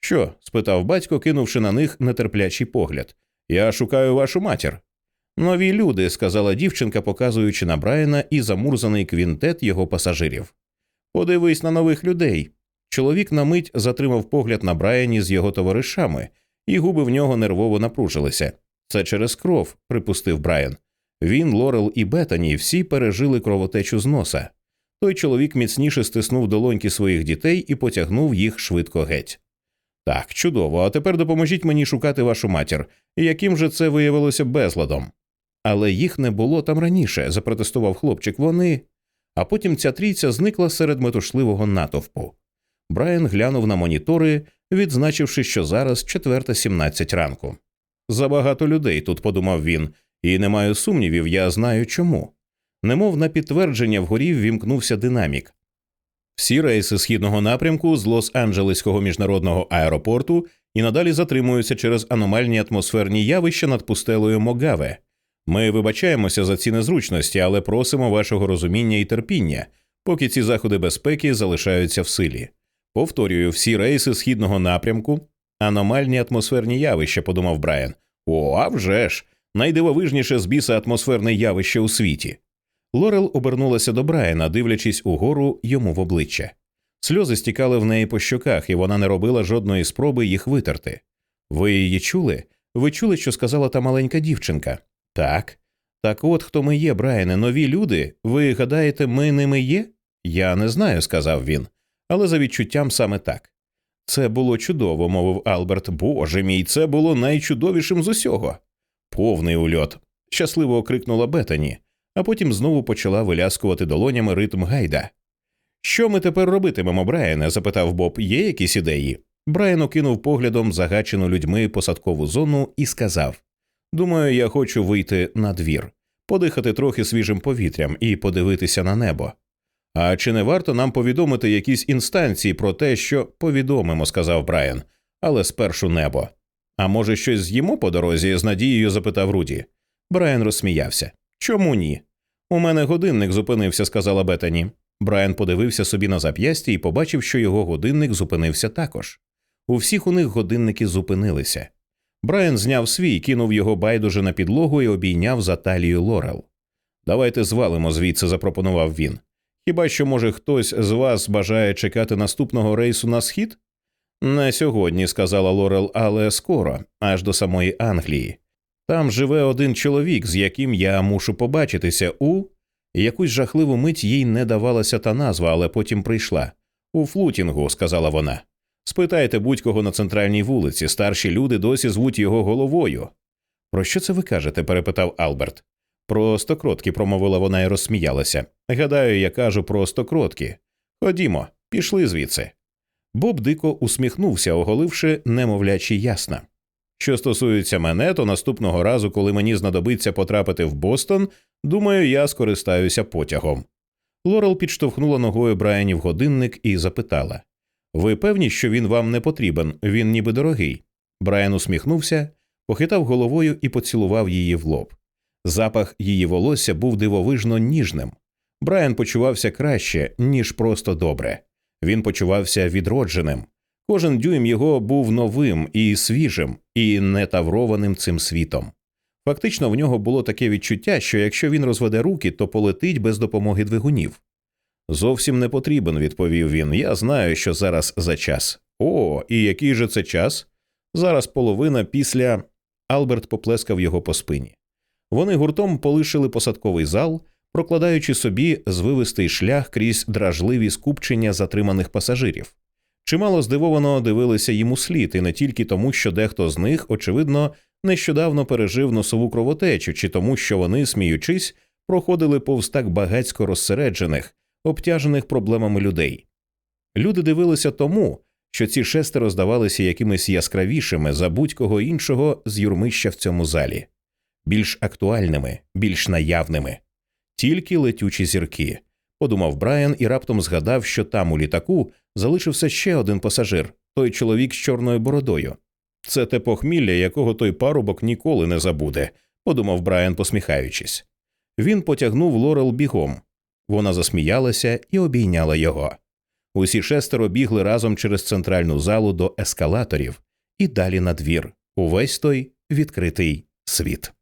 Що? спитав батько, кинувши на них нетерплячий погляд. Я шукаю вашу матір. Нові люди, сказала дівчинка, показуючи на Брайана і замурзаний квінтет його пасажирів. Подивись на нових людей. Чоловік на мить затримав погляд на Брайані з його товаришами, і губи в нього нервово напружилися. Це через кров, припустив Брайан. Він, Лорел і Бетані всі пережили кровотечу з носа. Той чоловік міцніше стиснув долоньки своїх дітей і потягнув їх швидко геть. Так, чудово, а тепер допоможіть мені шукати вашу матір, яким же це виявилося безладом. Але їх не було там раніше, запротестував хлопчик. Вони. А потім ця трійця зникла серед метушливого натовпу. Брайан глянув на монітори, відзначивши, що зараз 4.17 ранку. Забагато людей тут, подумав він, і не маю сумнівів, я знаю чому. Немов на підтвердження вгорі ввімкнувся динамік. Всі рейси східного напрямку з Лос-Анджелеського міжнародного аеропорту і надалі затримуються через аномальні атмосферні явища над пустелою Могаве. Ми вибачаємося за ці незручності, але просимо вашого розуміння і терпіння, поки ці заходи безпеки залишаються в силі. Повторюю, всі рейси східного напрямку, аномальні атмосферні явища, подумав Брайан. О, а вже ж! найдивовижніше з біса атмосферне явище у світі. Лорел обернулася до Брайана, дивлячись угору йому в обличчя. Сльози стікали в неї по щоках, і вона не робила жодної спроби їх витерти. Ви її чули? Ви чули, що сказала та маленька дівчинка? Так. Так от хто ми є, Брайане, нові люди. Ви гадаєте, ми ними є? Я не знаю, сказав він, але за відчуттям саме так. Це було чудово, мовив Алберт. Боже мій, це було найчудовішим з усього. Повний ульот. щасливо окрикнула Бетані а потім знову почала виляскувати долонями ритм гайда. Що ми тепер робитимемо, Брайане? запитав Боб. Є якісь ідеї? Брайан окинув поглядом загачену людьми посадкову зону і сказав Думаю, я хочу вийти на двір, подихати трохи свіжим повітрям і подивитися на небо. А чи не варто нам повідомити якісь інстанції про те, що повідомимо, сказав Брайан, але спершу небо. А може, щось з'їмо по дорозі? з надією запитав Руді. Брайан розсміявся. Чому ні? У мене годинник зупинився, сказала Бетані. Брайан подивився собі на зап'ястя і побачив, що його годинник зупинився також. У всіх у них годинники зупинилися. Брайан зняв свій, кинув його байдуже на підлогу і обійняв за талію Лорел. Давайте звалимо звідси, запропонував він. Хіба що, може, хтось з вас бажає чекати наступного рейсу на схід? Не сьогодні, сказала Лорел, але скоро, аж до самої Англії. Там живе один чоловік, з яким я мушу побачитися у. Якусь жахливу мить їй не давалася та назва, але потім прийшла. У флутінгу, сказала вона. Спитайте будь-кого на центральній вулиці, старші люди досі звуть його головою. Про що це ви кажете? перепитав Алберт. Про стокротки, промовила вона і розсміялася. Гадаю, я кажу про стокротки. Ходімо, пішли звідси. Боб дико усміхнувся, оголивши немовлячі ясна. Що стосується мене, то наступного разу, коли мені знадобиться потрапити в Бостон, думаю, я скористаюся потягом. Лорел підштовхнула ногою Брайані в годинник і запитала Ви певні, що він вам не потрібен, він ніби дорогий. Брайан усміхнувся, похитав головою і поцілував її в лоб. Запах її волосся був дивовижно ніжним. Брайан почувався краще, ніж просто добре. Він почувався відродженим, Кожен дюйм його був новим і свіжим, і не таврованим цим світом. Фактично в нього було таке відчуття, що якщо він розведе руки, то полетить без допомоги двигунів. Зовсім не потрібен, відповів він. Я знаю, що зараз за час. О, і який же це час? Зараз половина після. Алберт поплескав його по спині. Вони гуртом полишили посадковий зал, прокладаючи собі звивистий шлях крізь дражливі скупчення затриманих пасажирів. Чимало здивовано дивилися їм у слід, і не тільки тому, що дехто з них, очевидно, нещодавно пережив носову кровотечу, чи тому, що вони, сміючись, проходили повз так багацько розсереджених, обтяжених проблемами людей. Люди дивилися тому, що ці шестеро здавалися якимись яскравішими за будь-кого іншого з юрмища в цьому залі, більш актуальними, більш наявними, тільки летючі зірки. Подумав Брайан і раптом згадав, що там у літаку залишився ще один пасажир, той чоловік з чорною бородою. Це те похмілля, якого той парубок ніколи не забуде, подумав Брайан, посміхаючись. Він потягнув Лорел бігом. Вона засміялася і обійняла його. Усі шестеро бігли разом через центральну залу до ескалаторів і далі на двір, увесь той відкритий світ.